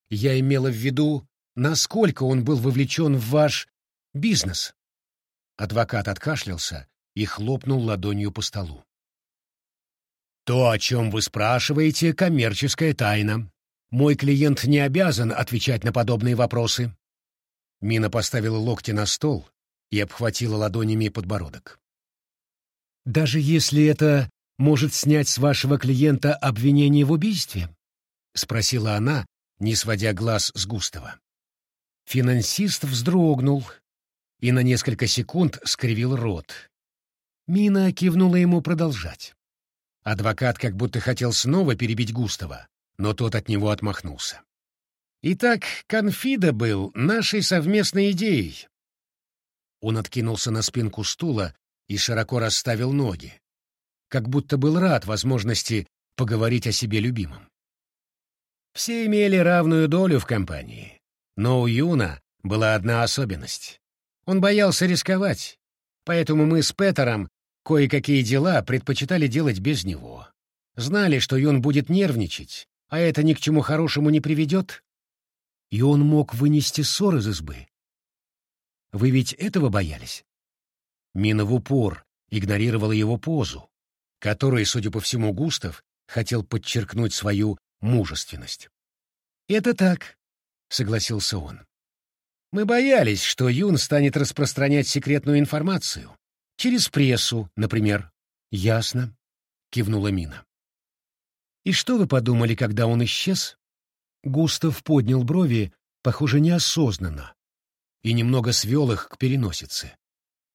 Я имела в виду, насколько он был вовлечен в ваш бизнес. Адвокат откашлялся и хлопнул ладонью по столу. То, о чем вы спрашиваете, коммерческая тайна. Мой клиент не обязан отвечать на подобные вопросы. Мина поставила локти на стол и обхватила ладонями подбородок. «Даже если это может снять с вашего клиента обвинение в убийстве?» — спросила она, не сводя глаз с Густава. Финансист вздрогнул и на несколько секунд скривил рот. Мина кивнула ему продолжать. Адвокат как будто хотел снова перебить Густава, но тот от него отмахнулся. Итак, конфида был нашей совместной идеей. Он откинулся на спинку стула и широко расставил ноги, как будто был рад возможности поговорить о себе любимом. Все имели равную долю в компании, но у Юна была одна особенность. Он боялся рисковать, поэтому мы с Петером кое-какие дела предпочитали делать без него. Знали, что Юн будет нервничать, а это ни к чему хорошему не приведет, и он мог вынести ссор из избы. Вы ведь этого боялись? Мина в упор игнорировала его позу, которой, судя по всему, Густав хотел подчеркнуть свою мужественность. «Это так», — согласился он. «Мы боялись, что Юн станет распространять секретную информацию. Через прессу, например». «Ясно», — кивнула Мина. «И что вы подумали, когда он исчез?» Густав поднял брови, похоже, неосознанно, и немного свел их к переносице.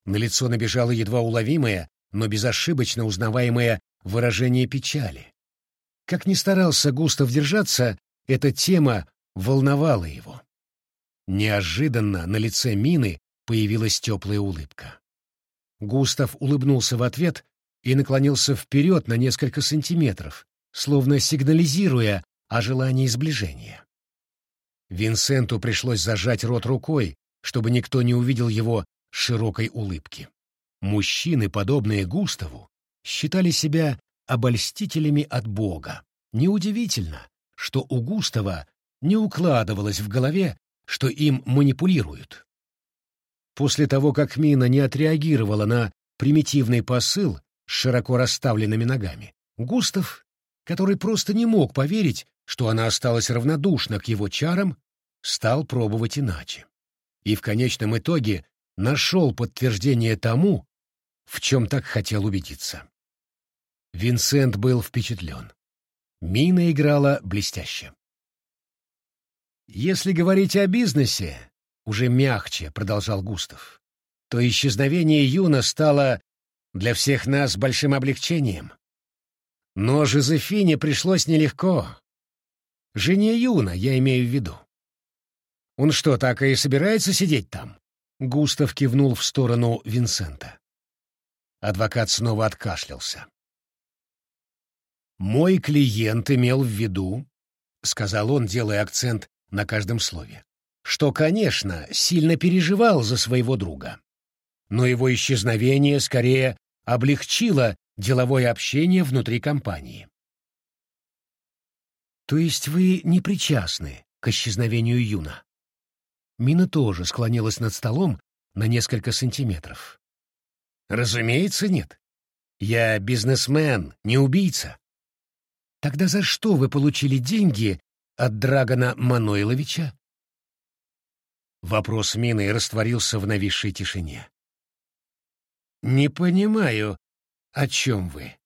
На лицо набежало едва уловимое, но безошибочно узнаваемое выражение печали. Как ни старался Густав держаться, эта тема волновала его. Неожиданно на лице Мины появилась теплая улыбка. Густав улыбнулся в ответ и наклонился вперед на несколько сантиметров, словно сигнализируя о желании сближения. Винсенту пришлось зажать рот рукой, чтобы никто не увидел его широкой улыбки. Мужчины, подобные Густаву, считали себя обольстителями от Бога. Неудивительно, что у Густава не укладывалось в голове, что им манипулируют. После того, как Мина не отреагировала на примитивный посыл с широко расставленными ногами, Густав, который просто не мог поверить, что она осталась равнодушна к его чарам, стал пробовать иначе. И в конечном итоге нашел подтверждение тому, в чем так хотел убедиться. Винсент был впечатлен. Мина играла блестяще. «Если говорить о бизнесе», — уже мягче продолжал Густав, то исчезновение Юна стало для всех нас большим облегчением. Но Жозефине пришлось нелегко. Жене Юна, я имею в виду. Он что, так и собирается сидеть там? Густав кивнул в сторону Винсента. Адвокат снова откашлялся. «Мой клиент имел в виду», — сказал он, делая акцент на каждом слове, что, конечно, сильно переживал за своего друга. Но его исчезновение скорее облегчило деловое общение внутри компании. То есть вы не причастны к исчезновению Юна? Мина тоже склонилась над столом на несколько сантиметров. Разумеется, нет. Я бизнесмен, не убийца. Тогда за что вы получили деньги от Драгона Манойловича? Вопрос Мины растворился в нависшей тишине. «Не понимаю, о чем вы?»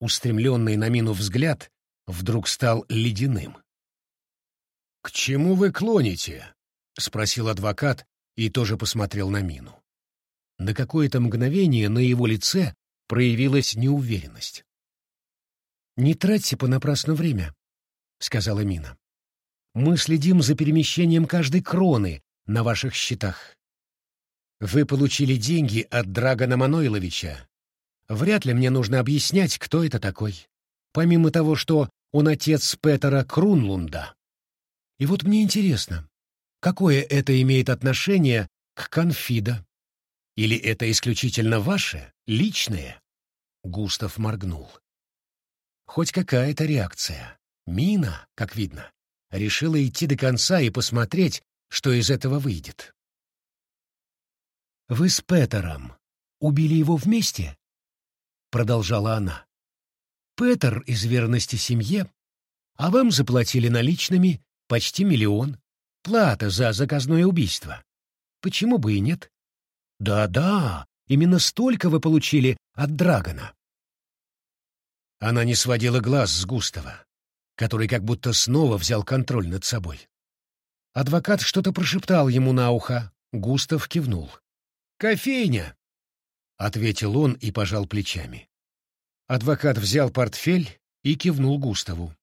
Устремленный на Мину взгляд вдруг стал ледяным. «К чему вы клоните?» — спросил адвокат, и тоже посмотрел на Мину. На какое-то мгновение на его лице проявилась неуверенность. «Не тратьте понапрасну время», — сказала Мина. «Мы следим за перемещением каждой кроны на ваших счетах. Вы получили деньги от Драгона Маноиловича. Вряд ли мне нужно объяснять, кто это такой. Помимо того, что он отец Петера Крунлунда. И вот мне интересно, какое это имеет отношение к конфида? Или это исключительно ваше, личное? Густав моргнул. Хоть какая-то реакция. Мина, как видно, решила идти до конца и посмотреть, что из этого выйдет. «Вы с Петером убили его вместе?» — продолжала она. «Петер из верности семье, а вам заплатили наличными почти миллион. Плата за заказное убийство. Почему бы и нет? Да-да, именно столько вы получили от Драгона. Она не сводила глаз с Густава, который как будто снова взял контроль над собой. Адвокат что-то прошептал ему на ухо. Густав кивнул. «Кофейня!» — ответил он и пожал плечами. Адвокат взял портфель и кивнул Густаву.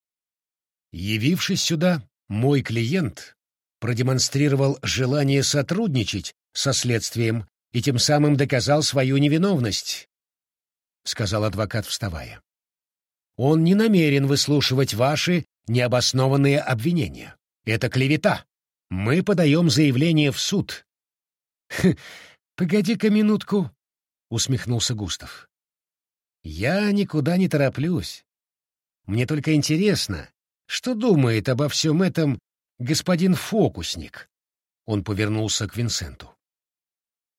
Явившись сюда, мой клиент продемонстрировал желание сотрудничать со следствием и тем самым доказал свою невиновность, — сказал адвокат, вставая. Он не намерен выслушивать ваши необоснованные обвинения. Это клевета. Мы подаем заявление в суд. *laughs* — Погоди-ка минутку, — усмехнулся Густав. — Я никуда не тороплюсь. Мне только интересно, что думает обо всем этом господин фокусник? Он повернулся к Винсенту.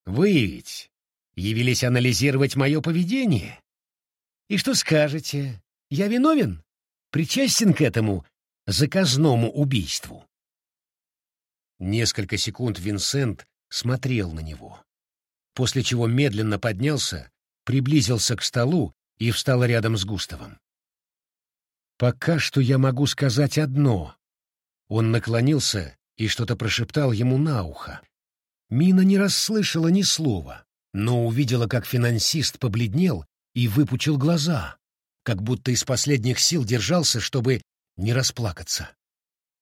Вы ведь явились анализировать мое поведение? И что скажете? Я виновен? Причастен к этому заказному убийству? Несколько секунд Винсент смотрел на него, после чего медленно поднялся, приблизился к столу и встал рядом с Густавом. Пока что я могу сказать одно. Он наклонился и что-то прошептал ему на ухо. Мина не расслышала ни слова, но увидела, как финансист побледнел и выпучил глаза, как будто из последних сил держался, чтобы не расплакаться.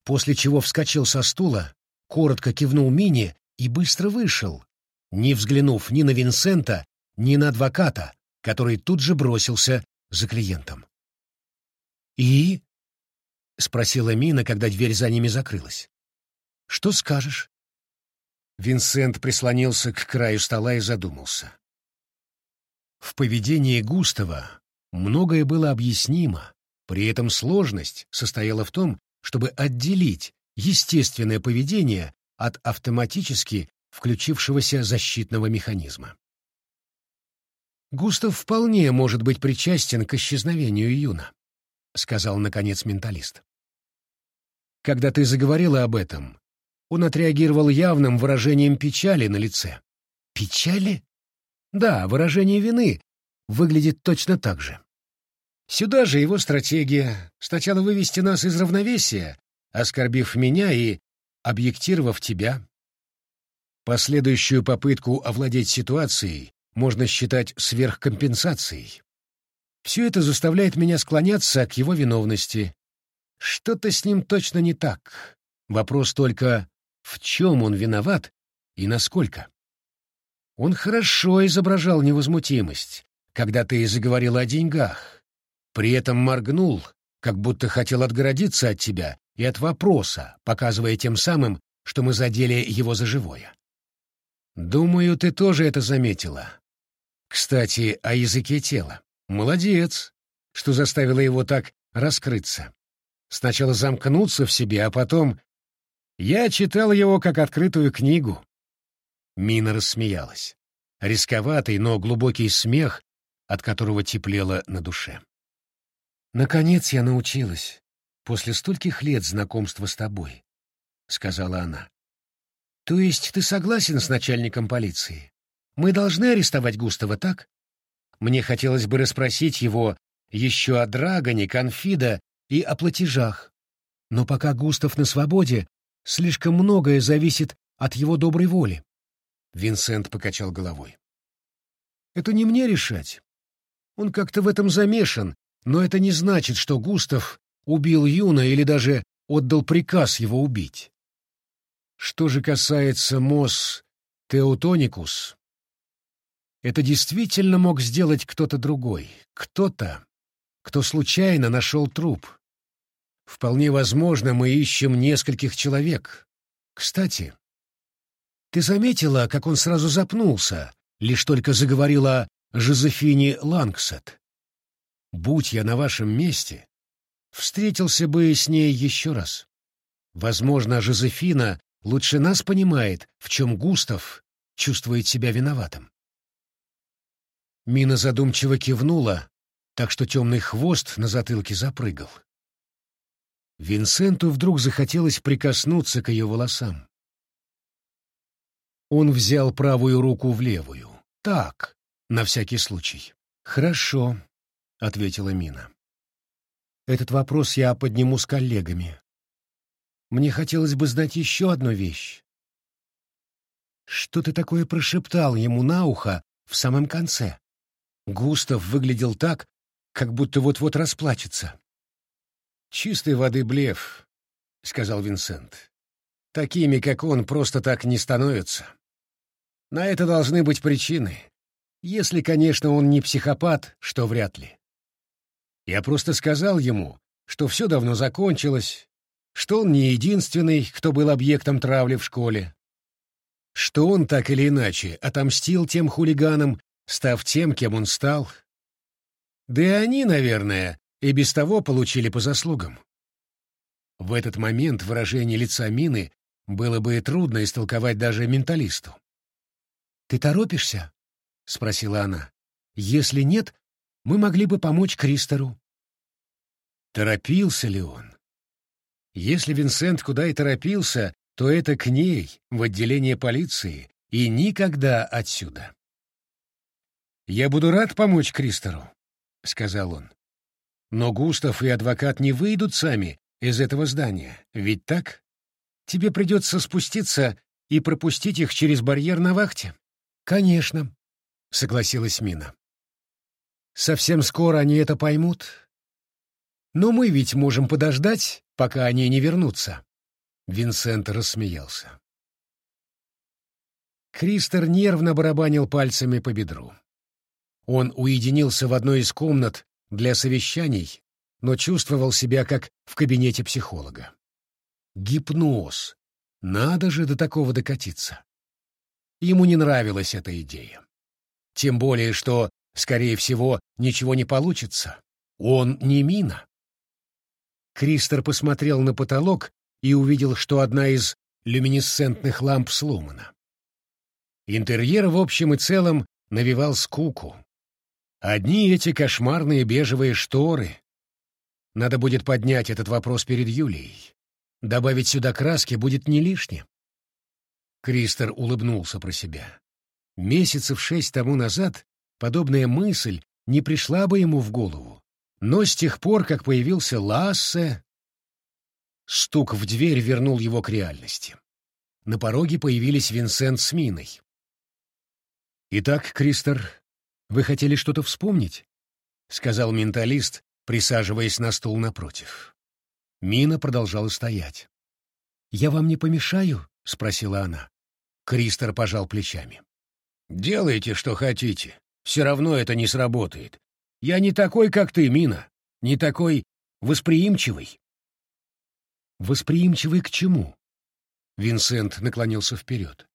После чего вскочил со стула, коротко кивнул Мине и быстро вышел, не взглянув ни на Винсента, ни на адвоката, который тут же бросился за клиентом. «И?» — спросила Мина, когда дверь за ними закрылась. «Что скажешь?» Винсент прислонился к краю стола и задумался. В поведении Густава многое было объяснимо, при этом сложность состояла в том, чтобы отделить естественное поведение от автоматически включившегося защитного механизма. Густав вполне может быть причастен к исчезновению Юна. — сказал, наконец, менталист. Когда ты заговорила об этом, он отреагировал явным выражением печали на лице. Печали? Да, выражение вины выглядит точно так же. Сюда же его стратегия — сначала вывести нас из равновесия, оскорбив меня и объектировав тебя. Последующую попытку овладеть ситуацией можно считать сверхкомпенсацией. Все это заставляет меня склоняться к его виновности. Что-то с ним точно не так. Вопрос только, в чем он виноват и насколько. Он хорошо изображал невозмутимость, когда ты заговорил о деньгах. При этом моргнул, как будто хотел отгородиться от тебя и от вопроса, показывая тем самым, что мы задели его за живое. Думаю, ты тоже это заметила. Кстати, о языке тела. Молодец, что заставила его так раскрыться. Сначала замкнуться в себе, а потом... Я читал его как открытую книгу. Мина рассмеялась. Рисковатый, но глубокий смех, от которого теплело на душе. «Наконец я научилась, после стольких лет знакомства с тобой», — сказала она. «То есть ты согласен с начальником полиции? Мы должны арестовать Густава, так?» Мне хотелось бы расспросить его еще о Драгоне, Конфида и о платежах. Но пока Густав на свободе, слишком многое зависит от его доброй воли. Винсент покачал головой. Это не мне решать. Он как-то в этом замешан, но это не значит, что Густав убил Юна или даже отдал приказ его убить. Что же касается Мос Теутоникус, это действительно мог сделать кто-то другой, кто-то, кто случайно нашел труп. Вполне возможно, мы ищем нескольких человек. Кстати, ты заметила, как он сразу запнулся, лишь только заговорила Жозефине Лангсет? Будь я на вашем месте, встретился бы с ней еще раз. Возможно, Жозефина лучше нас понимает, в чем Густав чувствует себя виноватым. Мина задумчиво кивнула, так что темный хвост на затылке запрыгал. Винсенту вдруг захотелось прикоснуться к ее волосам. Он взял правую руку в левую. Так, на всякий случай. «Хорошо», — ответила Мина. «Этот вопрос я подниму с коллегами. Мне хотелось бы знать еще одну вещь. Что ты такое прошептал ему на ухо в самом конце? Густав выглядел так, как будто вот-вот расплачется. «Чистой воды блеф», — сказал Винсент. «Такими, как он, просто так не становятся. На это должны быть причины. Если, конечно, он не психопат, что вряд ли. Я просто сказал ему, что все давно закончилось, что он не единственный, кто был объектом травли в школе, что он так или иначе отомстил тем хулиганам, став тем, кем он стал. Да и они, наверное, и без того получили по заслугам. В этот момент выражение лица Мины было бы трудно истолковать даже менталисту. «Ты торопишься?» — спросила она. «Если нет, мы могли бы помочь Кристору». Торопился ли он? Если Винсент куда и торопился, то это к ней, в отделение полиции, и никогда отсюда. «Я буду рад помочь Кристору», — сказал он. «Но Густав и адвокат не выйдут сами из этого здания, ведь так? Тебе придется спуститься и пропустить их через барьер на вахте». «Конечно», — согласилась Мина. «Совсем скоро они это поймут. Но мы ведь можем подождать, пока они не вернутся». Винсент рассмеялся. Кристер нервно барабанил пальцами по бедру. Он уединился в одной из комнат для совещаний, но чувствовал себя как в кабинете психолога. Гипноз. Надо же до такого докатиться. Ему не нравилась эта идея. Тем более, что, скорее всего, ничего не получится. Он не мина. Кристер посмотрел на потолок и увидел, что одна из люминесцентных ламп сломана. Интерьер в общем и целом навевал скуку. Одни эти кошмарные бежевые шторы. Надо будет поднять этот вопрос перед Юлией. Добавить сюда краски будет не лишним. Кристер улыбнулся про себя. Месяцев шесть тому назад подобная мысль не пришла бы ему в голову. Но с тех пор, как появился Лассе, стук в дверь вернул его к реальности. На пороге появились Винсент с Миной. «Итак, Кристер, вы хотели что-то вспомнить?» — сказал менталист, присаживаясь на стул напротив. Мина продолжала стоять. «Я вам не помешаю?» — спросила она. Кристер пожал плечами. «Делайте, что хотите. Все равно это не сработает. Я не такой, как ты, Мина. Не такой восприимчивый». «Восприимчивый к чему?» Винсент наклонился вперед.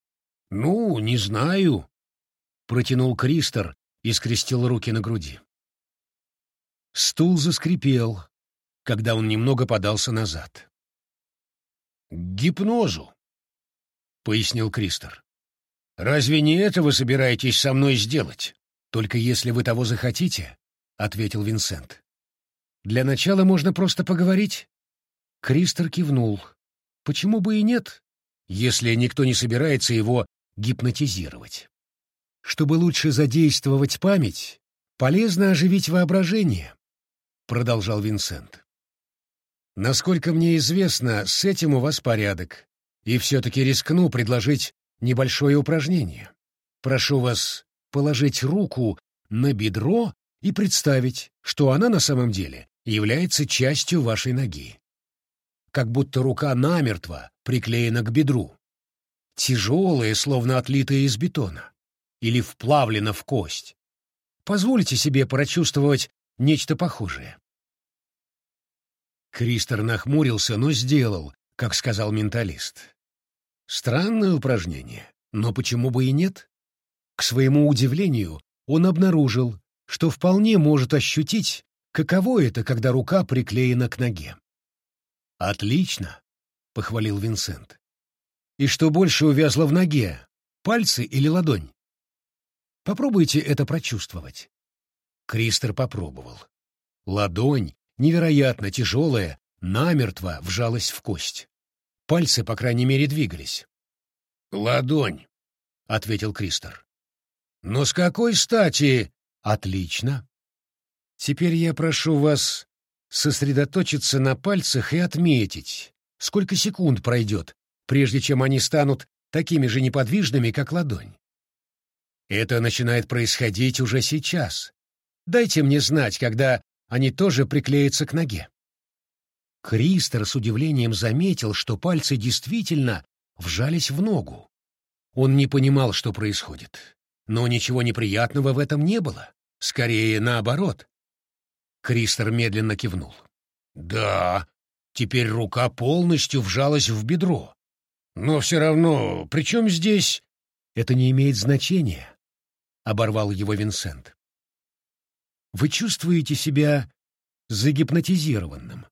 «Ну, не знаю», — протянул Кристер, и скрестил руки на груди. Стул заскрипел, когда он немного подался назад. «К гипнозу», — пояснил Кристор. «Разве не это вы собираетесь со мной сделать? Только если вы того захотите», — ответил Винсент. «Для начала можно просто поговорить». Кристор кивнул. «Почему бы и нет, если никто не собирается его гипнотизировать?» Чтобы лучше задействовать память, полезно оживить воображение, продолжал Винсент. Насколько мне известно, с этим у вас порядок, и все-таки рискну предложить небольшое упражнение. Прошу вас положить руку на бедро и представить, что она на самом деле является частью вашей ноги. Как будто рука намертво приклеена к бедру. Тяжелая, словно отлитая из бетона. Или вплавлена в кость. Позвольте себе прочувствовать нечто похожее. Кристер нахмурился, но сделал, как сказал менталист. Странное упражнение, но почему бы и нет? К своему удивлению, он обнаружил, что вполне может ощутить, каково это, когда рука приклеена к ноге. «Отлично», — похвалил Винсент. «И что больше увязло в ноге, пальцы или ладонь? Попробуйте это прочувствовать». Кристер попробовал. Ладонь, невероятно тяжелая, намертво вжалась в кость. Пальцы, по крайней мере, двигались. «Ладонь», — ответил Кристер. «Но с какой стати?» «Отлично. Теперь я прошу вас сосредоточиться на пальцах и отметить, сколько секунд пройдет, прежде чем они станут такими же неподвижными, как ладонь. Это начинает происходить уже сейчас. Дайте мне знать, когда они тоже приклеятся к ноге. Кристер с удивлением заметил, что пальцы действительно вжались в ногу. Он не понимал, что происходит. Но ничего неприятного в этом не было. Скорее, наоборот. Кристер медленно кивнул. «Да, теперь рука полностью вжалась в бедро. Но все равно, при чем здесь...» «Это не имеет значения», — оборвал его Винсент. «Вы чувствуете себя загипнотизированным?»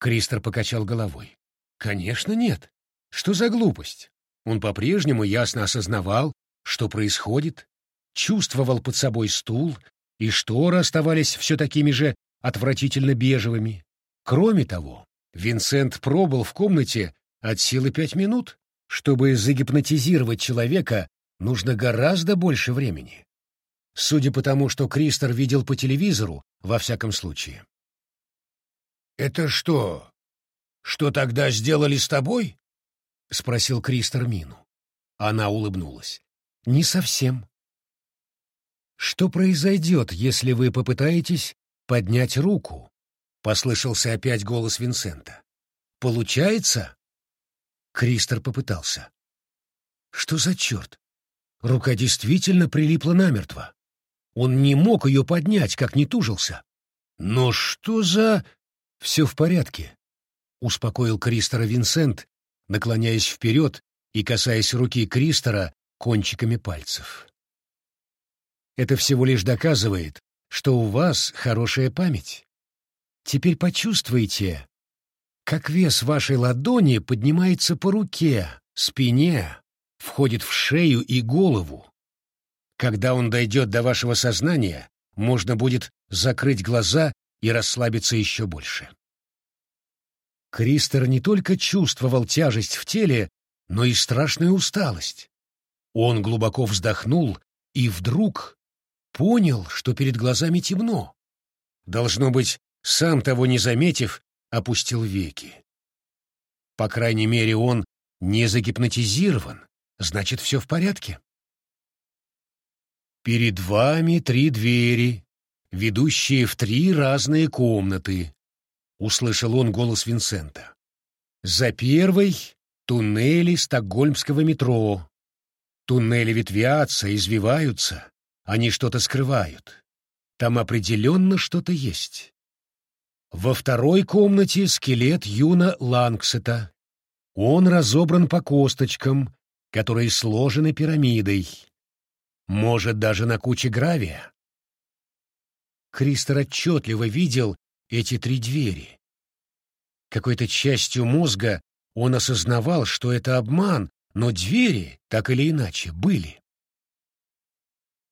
Кристер покачал головой. «Конечно нет. Что за глупость? Он по-прежнему ясно осознавал, что происходит, чувствовал под собой стул, и шторы оставались все такими же отвратительно бежевыми. Кроме того, Винсент пробыл в комнате от силы пять минут. Чтобы загипнотизировать человека, нужно гораздо больше времени. Судя по тому, что Кристер видел по телевизору, во всяком случае. «Это что? Что тогда сделали с тобой?» — спросил Кристер Мину. Она улыбнулась. «Не совсем. Что произойдет, если вы попытаетесь поднять руку?» — послышался опять голос Винсента. «Получается?» Кристер попытался. «Что за черт? Рука действительно прилипла намертво. Он не мог ее поднять, как не тужился. Но что за...» «Все в порядке», — успокоил Кристера Винсент, наклоняясь вперед и касаясь руки Кристера кончиками пальцев. Это всего лишь доказывает, что у вас хорошая память. Теперь почувствуйте, как вес вашей ладони поднимается по руке, спине, входит в шею и голову. Когда он дойдет до вашего сознания, можно будет закрыть глаза и расслабиться еще больше. Кристер не только чувствовал тяжесть в теле, но и страшную усталость. Он глубоко вздохнул и вдруг понял, что перед глазами темно. Должно быть, сам того не заметив, опустил веки. По крайней мере, он не загипнотизирован, значит, все в порядке. Перед вами три двери, ведущие в три разные комнаты, услышал он голос Винсента. За первой — туннели стокгольмского метро. Туннели ветвятся, извиваются, они что-то скрывают. Там определенно что-то есть. Во второй комнате скелет Юна Лангсета. Он разобран по косточкам, которые сложены пирамидой. Может, даже на куче гравия. Кристер отчетливо видел, эти три двери. Какой-то частью мозга он осознавал, что это обман, но двери, так или иначе, были.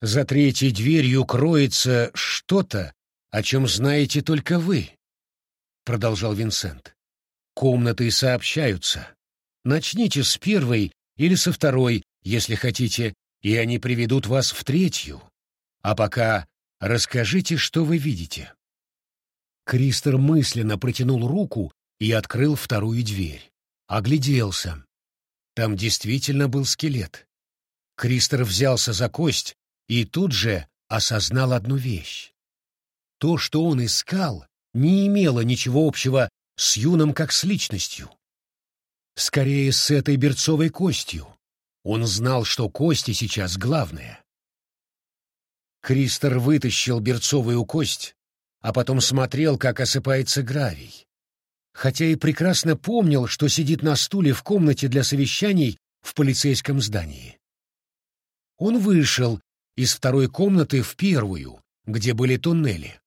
За третьей дверью кроется что-то, о чем знаете только вы, продолжал Винсент. Комнаты сообщаются. Начните с первой или со второй, если хотите, и они приведут вас в третью. А пока расскажите, что вы видите. Кристер мысленно протянул руку и открыл вторую дверь. Огляделся. Там действительно был скелет. Кристер взялся за кость и тут же осознал одну вещь. То, что он искал, не имело ничего общего с юным как с личностью. Скорее, с этой берцовой костью. Он знал, что кости сейчас главное. Кристер вытащил берцовую кость, а потом смотрел, как осыпается гравий. Хотя и прекрасно помнил, что сидит на стуле в комнате для совещаний в полицейском здании. Он вышел из второй комнаты в первую, где были туннели.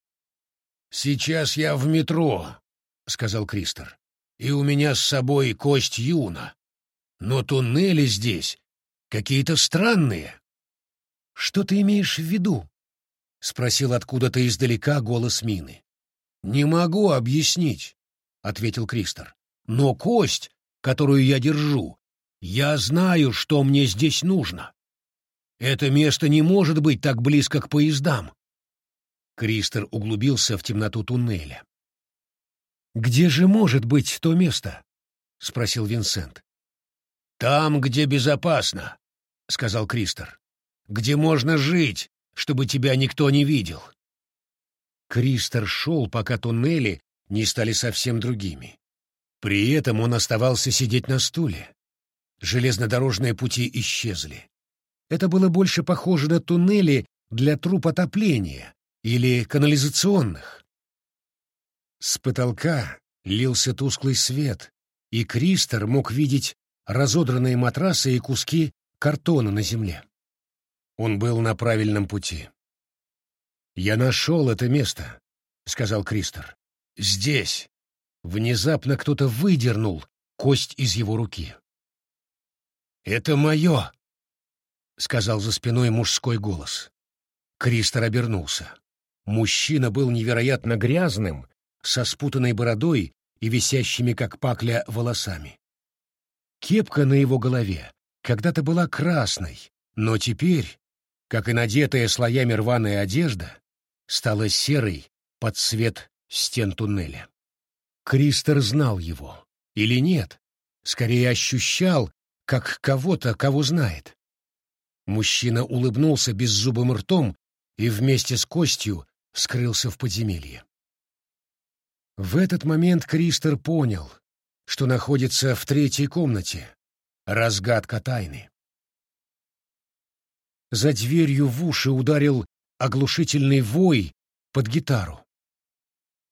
«Сейчас я в метро», — сказал Кристер, — «и у меня с собой кость юна. Но туннели здесь какие-то странные». «Что ты имеешь в виду?» — спросил откуда-то издалека голос Мины. «Не могу объяснить», — ответил Кристер. «Но кость, которую я держу, я знаю, что мне здесь нужно. Это место не может быть так близко к поездам». Кристер углубился в темноту туннеля. «Где же может быть то место?» — спросил Винсент. «Там, где безопасно», — сказал Кристер. «Где можно жить, чтобы тебя никто не видел». Кристер шел, пока туннели не стали совсем другими. При этом он оставался сидеть на стуле. Железнодорожные пути исчезли. Это было больше похоже на туннели для труб отопления или канализационных. С потолка лился тусклый свет, и Кристер мог видеть разодранные матрасы и куски картона на земле. Он был на правильном пути. «Я нашел это место», — сказал Кристер. «Здесь». Внезапно кто-то выдернул кость из его руки. «Это мое», — сказал за спиной мужской голос. Кристер обернулся. Мужчина был невероятно грязным, со спутанной бородой и висящими, как пакля, волосами. Кепка на его голове когда-то была красной, но теперь, как и надетая слоями рваная одежда, стала серой под цвет стен туннеля. Кристер знал его. Или нет? Скорее ощущал, как кого-то, кого знает. Мужчина улыбнулся беззубым ртом и вместе с костью скрылся в подземелье. В этот момент Кристер понял, что находится в третьей комнате. Разгадка тайны. За дверью в уши ударил оглушительный вой под гитару.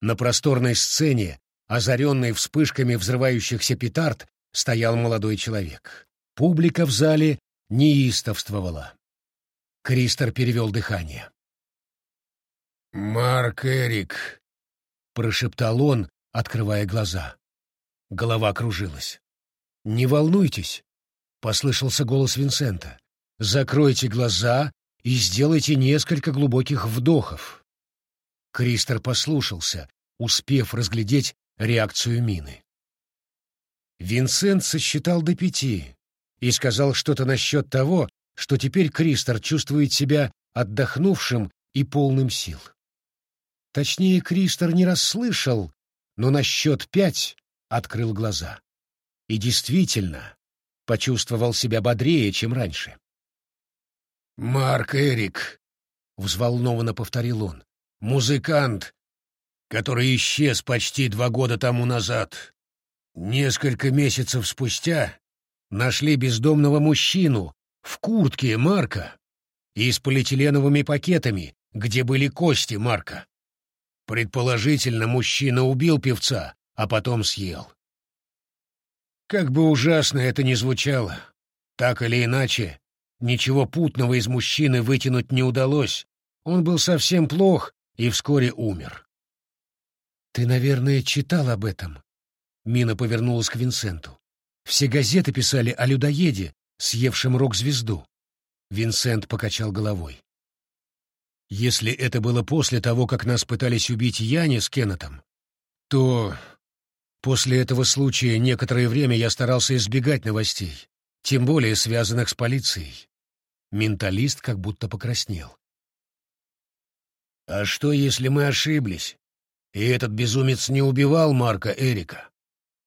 На просторной сцене, озаренной вспышками взрывающихся петард, стоял молодой человек. Публика в зале неистовствовала. Кристер перевел дыхание. «Марк Эрик», — прошептал он, открывая глаза. Голова кружилась. «Не волнуйтесь», — послышался голос Винсента. «Закройте глаза и сделайте несколько глубоких вдохов». Кристер послушался, успев разглядеть реакцию мины. Винсент сосчитал до пяти и сказал что-то насчет того, что теперь Кристер чувствует себя отдохнувшим и полным сил. Точнее, Кристор не расслышал, но на счет пять открыл глаза. И действительно почувствовал себя бодрее, чем раньше. «Марк Эрик», — взволнованно повторил он, — «музыкант, который исчез почти два года тому назад. Несколько месяцев спустя нашли бездомного мужчину в куртке Марка и с полиэтиленовыми пакетами, где были кости Марка. Предположительно, мужчина убил певца, а потом съел. Как бы ужасно это ни звучало, так или иначе, ничего путного из мужчины вытянуть не удалось. Он был совсем плох и вскоре умер. «Ты, наверное, читал об этом?» Мина повернулась к Винсенту. «Все газеты писали о людоеде, съевшем рок-звезду». Винсент покачал головой. Если это было после того, как нас пытались убить Яни с Кеннетом, то после этого случая некоторое время я старался избегать новостей, тем более связанных с полицией. Менталист как будто покраснел. А что, если мы ошиблись, и этот безумец не убивал Марка Эрика?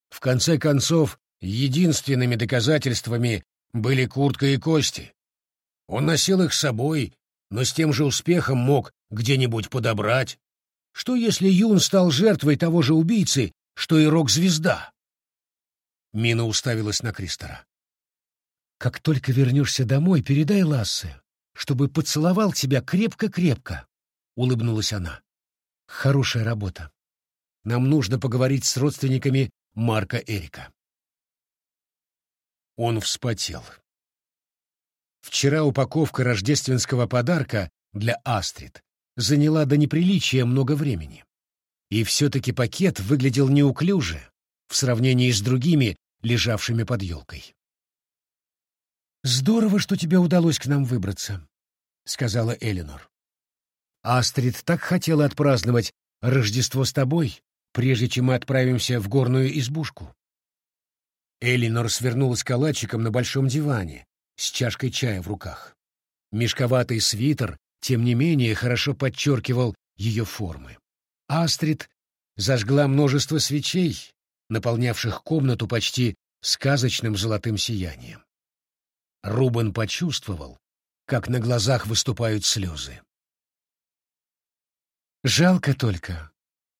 В конце концов, Единственными доказательствами были куртка и кости. Он носил их с собой, но с тем же успехом мог где-нибудь подобрать. Что если Юн стал жертвой того же убийцы, что и рок-звезда? Мина уставилась на Кристора. «Как только вернешься домой, передай Лассе, чтобы поцеловал тебя крепко-крепко», — улыбнулась она. «Хорошая работа. Нам нужно поговорить с родственниками Марка Эрика». Он вспотел. Вчера упаковка рождественского подарка для Астрид заняла до неприличия много времени. И все-таки пакет выглядел неуклюже в сравнении с другими, лежавшими под елкой. «Здорово, что тебе удалось к нам выбраться», — сказала Элинор. «Астрид так хотела отпраздновать Рождество с тобой, прежде чем мы отправимся в горную избушку». Элинор свернулась калачиком на большом диване с чашкой чая в руках. Мешковатый свитер, тем не менее, хорошо подчеркивал ее формы. Астрид зажгла множество свечей, наполнявших комнату почти сказочным золотым сиянием. Рубен почувствовал, как на глазах выступают слезы. «Жалко только,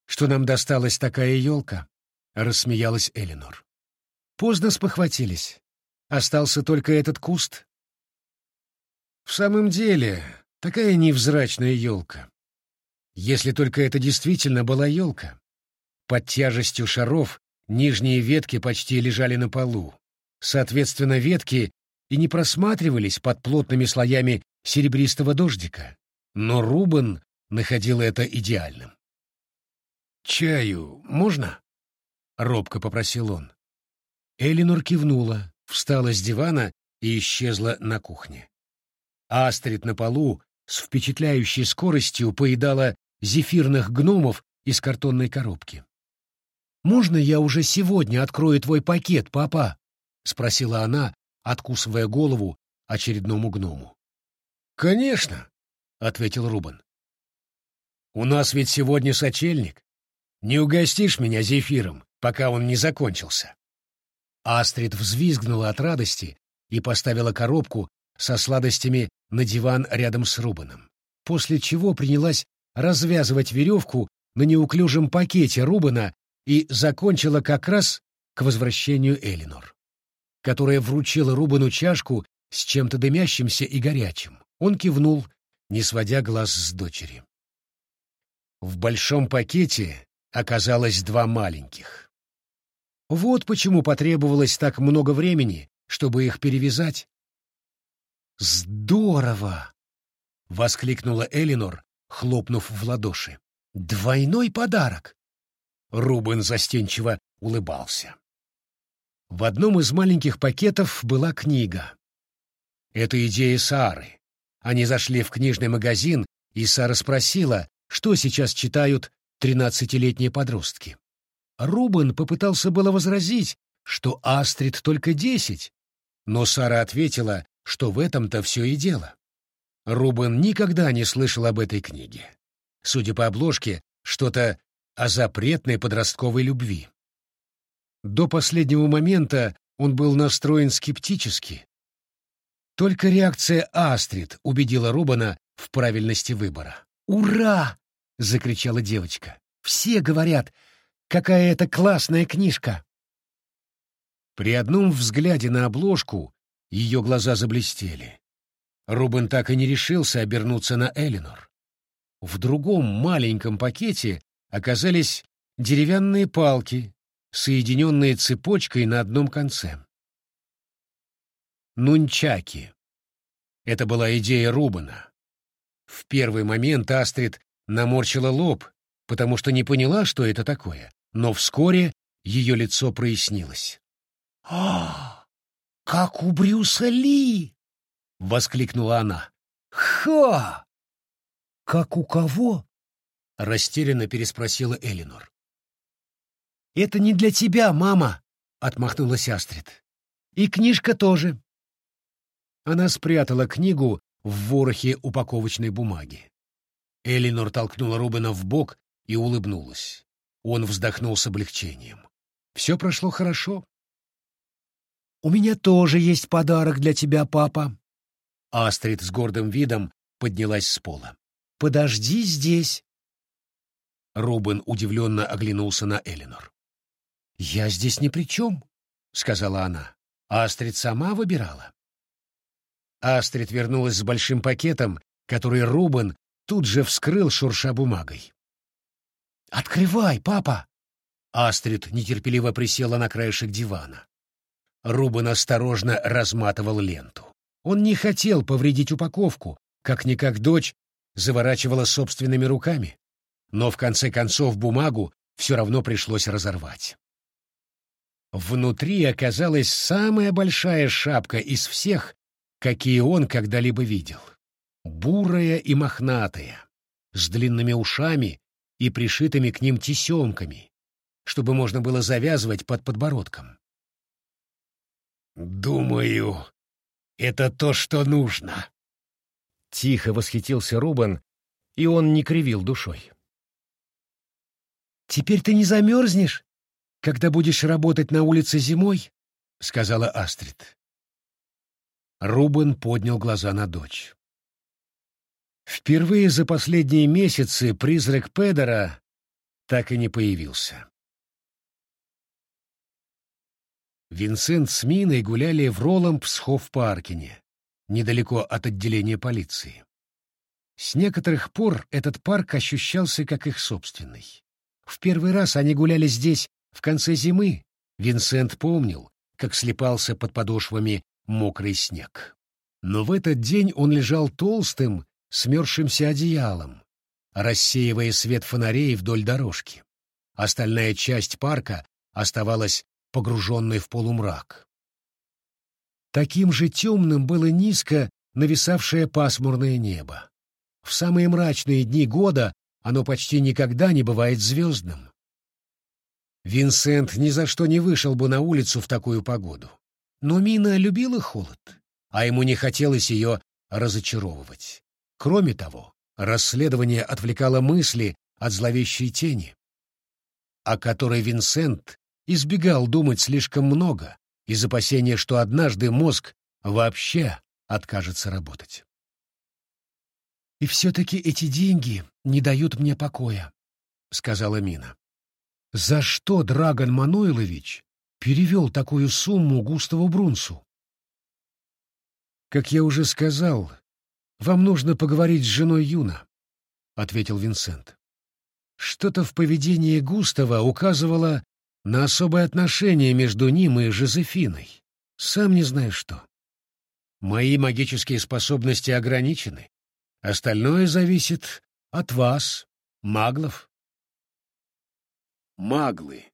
что нам досталась такая елка», — рассмеялась Элинор. «Поздно спохватились. Остался только этот куст». «В самом деле, такая невзрачная елка. Если только это действительно была елка. Под тяжестью шаров Нижние ветки почти лежали на полу. Соответственно, ветки и не просматривались под плотными слоями серебристого дождика. Но Рубен находил это идеальным. «Чаю можно?» — робко попросил он. Элинор кивнула, встала с дивана и исчезла на кухне. Астрид на полу с впечатляющей скоростью поедала зефирных гномов из картонной коробки. «Можно я уже сегодня открою твой пакет, папа?» — спросила она, откусывая голову очередному гному. «Конечно», — ответил Рубан. «У нас ведь сегодня сочельник. Не угостишь меня зефиром, пока он не закончился?» Астрид взвизгнула от радости и поставила коробку со сладостями на диван рядом с Рубаном, после чего принялась развязывать веревку на неуклюжем пакете Рубана и закончила как раз к возвращению Элинор, которая вручила Рубану чашку с чем-то дымящимся и горячим. Он кивнул, не сводя глаз с дочери. В большом пакете оказалось два маленьких. Вот почему потребовалось так много времени, чтобы их перевязать. «Здорово!» — воскликнула Элинор, хлопнув в ладоши. «Двойной подарок!» Рубен застенчиво улыбался. В одном из маленьких пакетов была книга. Это идея Сары. Они зашли в книжный магазин, и Сара спросила, что сейчас читают тринадцатилетние подростки. Рубен попытался было возразить, что Астрид только десять, но Сара ответила, что в этом-то все и дело. Рубен никогда не слышал об этой книге. Судя по обложке, что-то о запретной подростковой любви. До последнего момента он был настроен скептически. Только реакция Астрид убедила Рубана в правильности выбора. «Ура!» — закричала девочка. «Все говорят, какая это классная книжка!» При одном взгляде на обложку ее глаза заблестели. Рубен так и не решился обернуться на Элинор. В другом маленьком пакете оказались деревянные палки, соединенные цепочкой на одном конце. Нунчаки. Это была идея Рубана. В первый момент Астрид наморщила лоб, потому что не поняла, что это такое, но вскоре ее лицо прояснилось. «А, как у Брюса Ли!» — воскликнула она. «Ха! Как у кого?» — растерянно переспросила Элинор. «Это не для тебя, мама!» — отмахнулась Астрид. «И книжка тоже». Она спрятала книгу в ворохе упаковочной бумаги. Элинор толкнула Рубена в бок и улыбнулась. Он вздохнул с облегчением. Все прошло хорошо. «У меня тоже есть подарок для тебя, папа». Астрид с гордым видом поднялась с пола. «Подожди здесь». Рубен удивленно оглянулся на Эленор. «Я здесь ни при чем», — сказала она. «Астрид сама выбирала». Астрид вернулась с большим пакетом, который Рубен тут же вскрыл, шурша бумагой. «Открывай, папа!» Астрид нетерпеливо присела на краешек дивана. Рубен осторожно разматывал ленту. Он не хотел повредить упаковку, как-никак дочь заворачивала собственными руками, но в конце концов бумагу все равно пришлось разорвать. Внутри оказалась самая большая шапка из всех, какие он когда-либо видел. Бурая и мохнатая, с длинными ушами и пришитыми к ним тесемками, чтобы можно было завязывать под подбородком. «Думаю, это то, что нужно», — тихо восхитился Рубан, и он не кривил душой. «Теперь ты не замерзнешь, когда будешь работать на улице зимой?» — сказала Астрид. Рубен поднял глаза на дочь. Впервые за последние месяцы призрак Педера так и не появился. Винсент с Миной гуляли в Ролломпсхоф-Паркине, недалеко от отделения полиции. С некоторых пор этот парк ощущался как их собственный. В первый раз они гуляли здесь в конце зимы. Винсент помнил, как слепался под подошвами мокрый снег. Но в этот день он лежал толстым, смерзшимся одеялом, рассеивая свет фонарей вдоль дорожки. Остальная часть парка оставалась погруженной в полумрак. Таким же темным было низко нависавшее пасмурное небо. В самые мрачные дни года оно почти никогда не бывает звездным. Винсент ни за что не вышел бы на улицу в такую погоду. Но Мина любила холод, а ему не хотелось ее разочаровывать. Кроме того, расследование отвлекало мысли от зловещей тени, о которой Винсент избегал думать слишком много из опасения, что однажды мозг вообще откажется работать. «И все-таки эти деньги не дают мне покоя», — сказала Мина. «За что Драгон Мануилович перевел такую сумму Густаву Брунсу?» «Как я уже сказал, вам нужно поговорить с женой Юна», — ответил Винсент. Что-то в поведении Густава указывало на особое отношение между ним и Жозефиной. Сам не знаю что. Мои магические способности ограничены. Остальное зависит от вас, маглов. Маглы.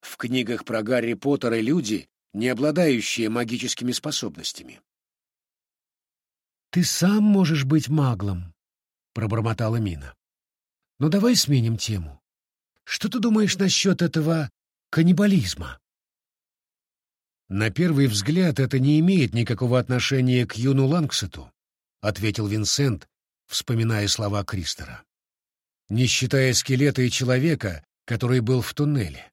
В книгах про Гарри Поттера люди, не обладающие магическими способностями. «Ты сам можешь быть маглом», — пробормотала Мина. «Но давай сменим тему. Что ты думаешь насчет этого каннибализма. «На первый взгляд это не имеет никакого отношения к Юну Лангсету», — ответил Винсент, вспоминая слова Кристера. «Не считая скелета и человека, который был в туннеле.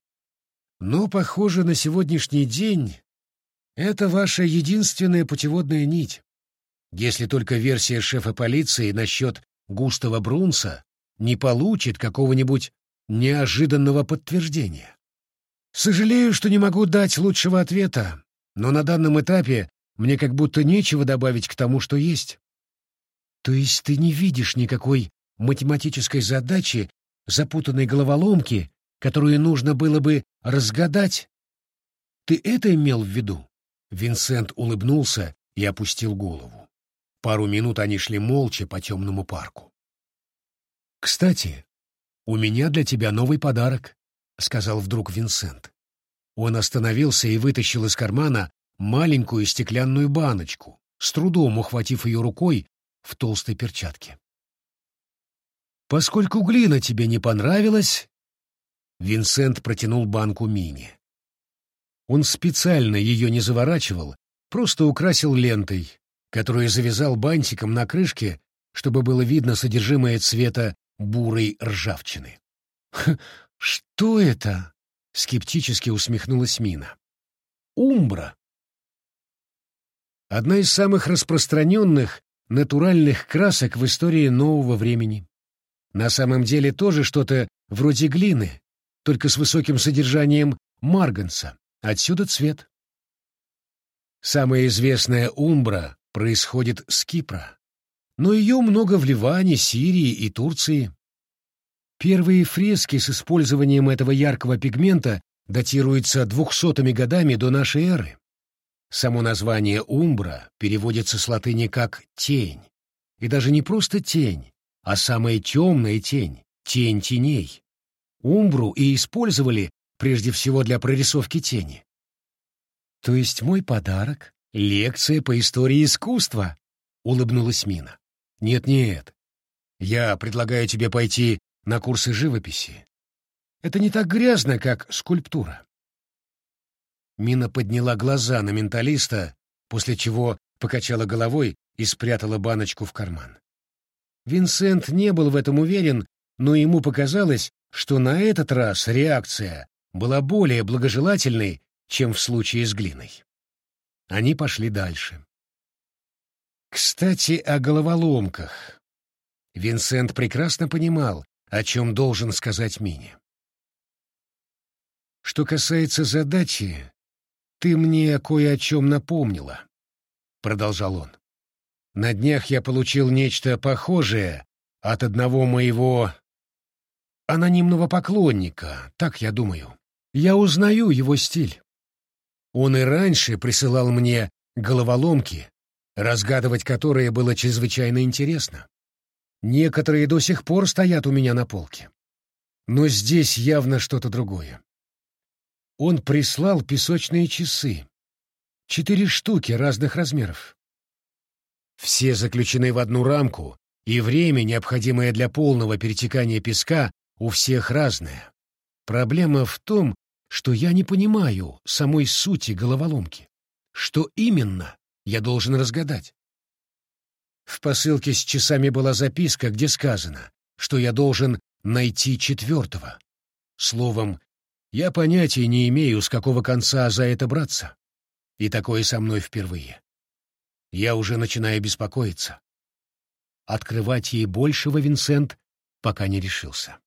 Но, похоже, на сегодняшний день это ваша единственная путеводная нить. Если только версия шефа полиции насчет Густава Брунса не получит какого-нибудь неожиданного подтверждения. Сожалею, что не могу дать лучшего ответа, но на данном этапе мне как будто нечего добавить к тому, что есть. То есть ты не видишь никакой математической задачи, запутанной головоломки, которую нужно было бы разгадать? Ты это имел в виду? Винсент улыбнулся и опустил голову. Пару минут они шли молча по темному парку. «Кстати, у меня для тебя новый подарок», — сказал вдруг Винсент. Он остановился и вытащил из кармана маленькую стеклянную баночку, с трудом ухватив ее рукой в толстой перчатке. «Поскольку глина тебе не понравилась...» Винсент протянул банку Мини. Он специально ее не заворачивал, просто украсил лентой, которую завязал бантиком на крышке, чтобы было видно содержимое цвета бурой ржавчины. «Что это?» — скептически усмехнулась Мина. «Умбра. Одна из самых распространенных натуральных красок в истории нового времени. На самом деле тоже что-то вроде глины, только с высоким содержанием марганца. Отсюда цвет. Самая известная умбра происходит с Кипра, но ее много в Ливане, Сирии и Турции. Первые фрески с использованием этого яркого пигмента датируются двухсотыми годами до нашей эры. Само название «умбра» переводится с латыни как «тень». И даже не просто тень, а самая темная тень, тень теней. Умбру и использовали прежде всего для прорисовки тени. То есть мой подарок — лекция по истории искусства, — улыбнулась Мина. Нет-нет, я предлагаю тебе пойти на курсы живописи. Это не так грязно, как скульптура. Мина подняла глаза на менталиста, после чего покачала головой и спрятала баночку в карман. Винсент не был в этом уверен, но ему показалось, что на этот раз реакция была более благожелательной, чем в случае с глиной. Они пошли дальше. Кстати, о головоломках. Винсент прекрасно понимал, о чем должен сказать Мине. Что касается задачи, ты мне кое о чем напомнила, — продолжал он. На днях я получил нечто похожее от одного моего анонимного поклонника, так я думаю. Я узнаю его стиль. Он и раньше присылал мне головоломки, разгадывать которые было чрезвычайно интересно. Некоторые до сих пор стоят у меня на полке. Но здесь явно что-то другое. Он прислал песочные часы. Четыре штуки разных размеров. Все заключены в одну рамку, и время, необходимое для полного перетекания песка, у всех разное. Проблема в том, что я не понимаю самой сути головоломки. Что именно я должен разгадать? В посылке с часами была записка, где сказано, что я должен найти четвертого. Словом, я понятия не имею, с какого конца за это браться. И такое со мной впервые. Я уже начинаю беспокоиться. Открывать ей большего Винсент пока не решился.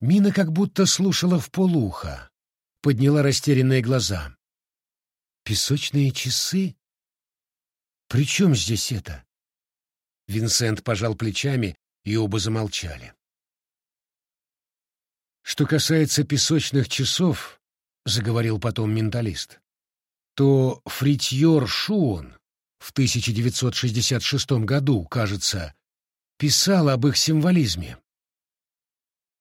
Мина как будто слушала в полухо, подняла растерянные глаза. «Песочные часы? При чем здесь это?» Винсент пожал плечами, и оба замолчали. «Что касается песочных часов, — заговорил потом менталист, — то фритьор Шуон в 1966 году, кажется, писал об их символизме.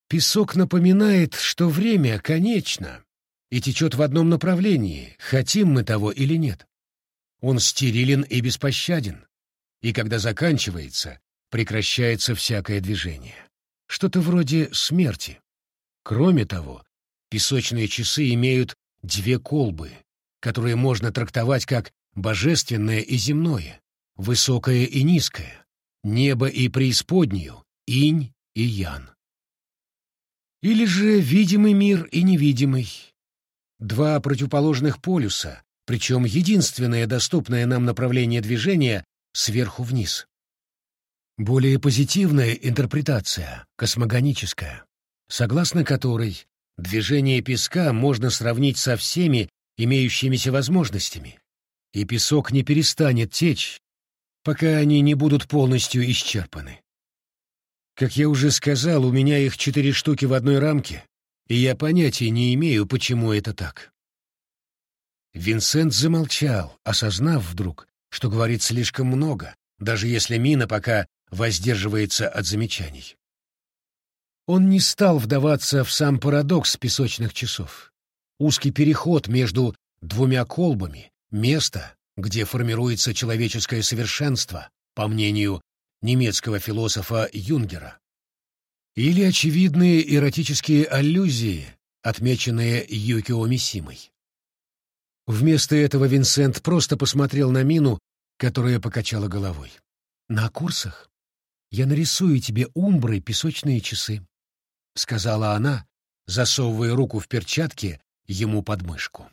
Песок напоминает, что время конечно и течет в одном направлении, хотим мы того или нет. Он стерилен и беспощаден, и когда заканчивается, прекращается всякое движение. Что-то вроде смерти. Кроме того, песочные часы имеют две колбы, которые можно трактовать как божественное и земное, высокое и низкое, небо и преисподнюю, инь и ян. Или же видимый мир и невидимый. Два противоположных полюса, причем единственное доступное нам направление движения сверху вниз. Более позитивная интерпретация, космогоническая, согласно которой движение песка можно сравнить со всеми имеющимися возможностями, и песок не перестанет течь, пока они не будут полностью исчерпаны. Как я уже сказал, у меня их четыре штуки в одной рамке, и я понятия не имею, почему это так. Винсент замолчал, осознав вдруг, что говорит слишком много, даже если Мина пока воздерживается от замечаний. Он не стал вдаваться в сам парадокс песочных часов. Узкий переход между двумя колбами, место, где формируется человеческое совершенство, по мнению немецкого философа Юнгера. Или очевидные эротические аллюзии, отмеченные Юкио Мисимой. Вместо этого Винсент просто посмотрел на Мину, которая покачала головой. «На курсах я нарисую тебе умбры песочные часы», — сказала она, засовывая руку в перчатки ему под мышку.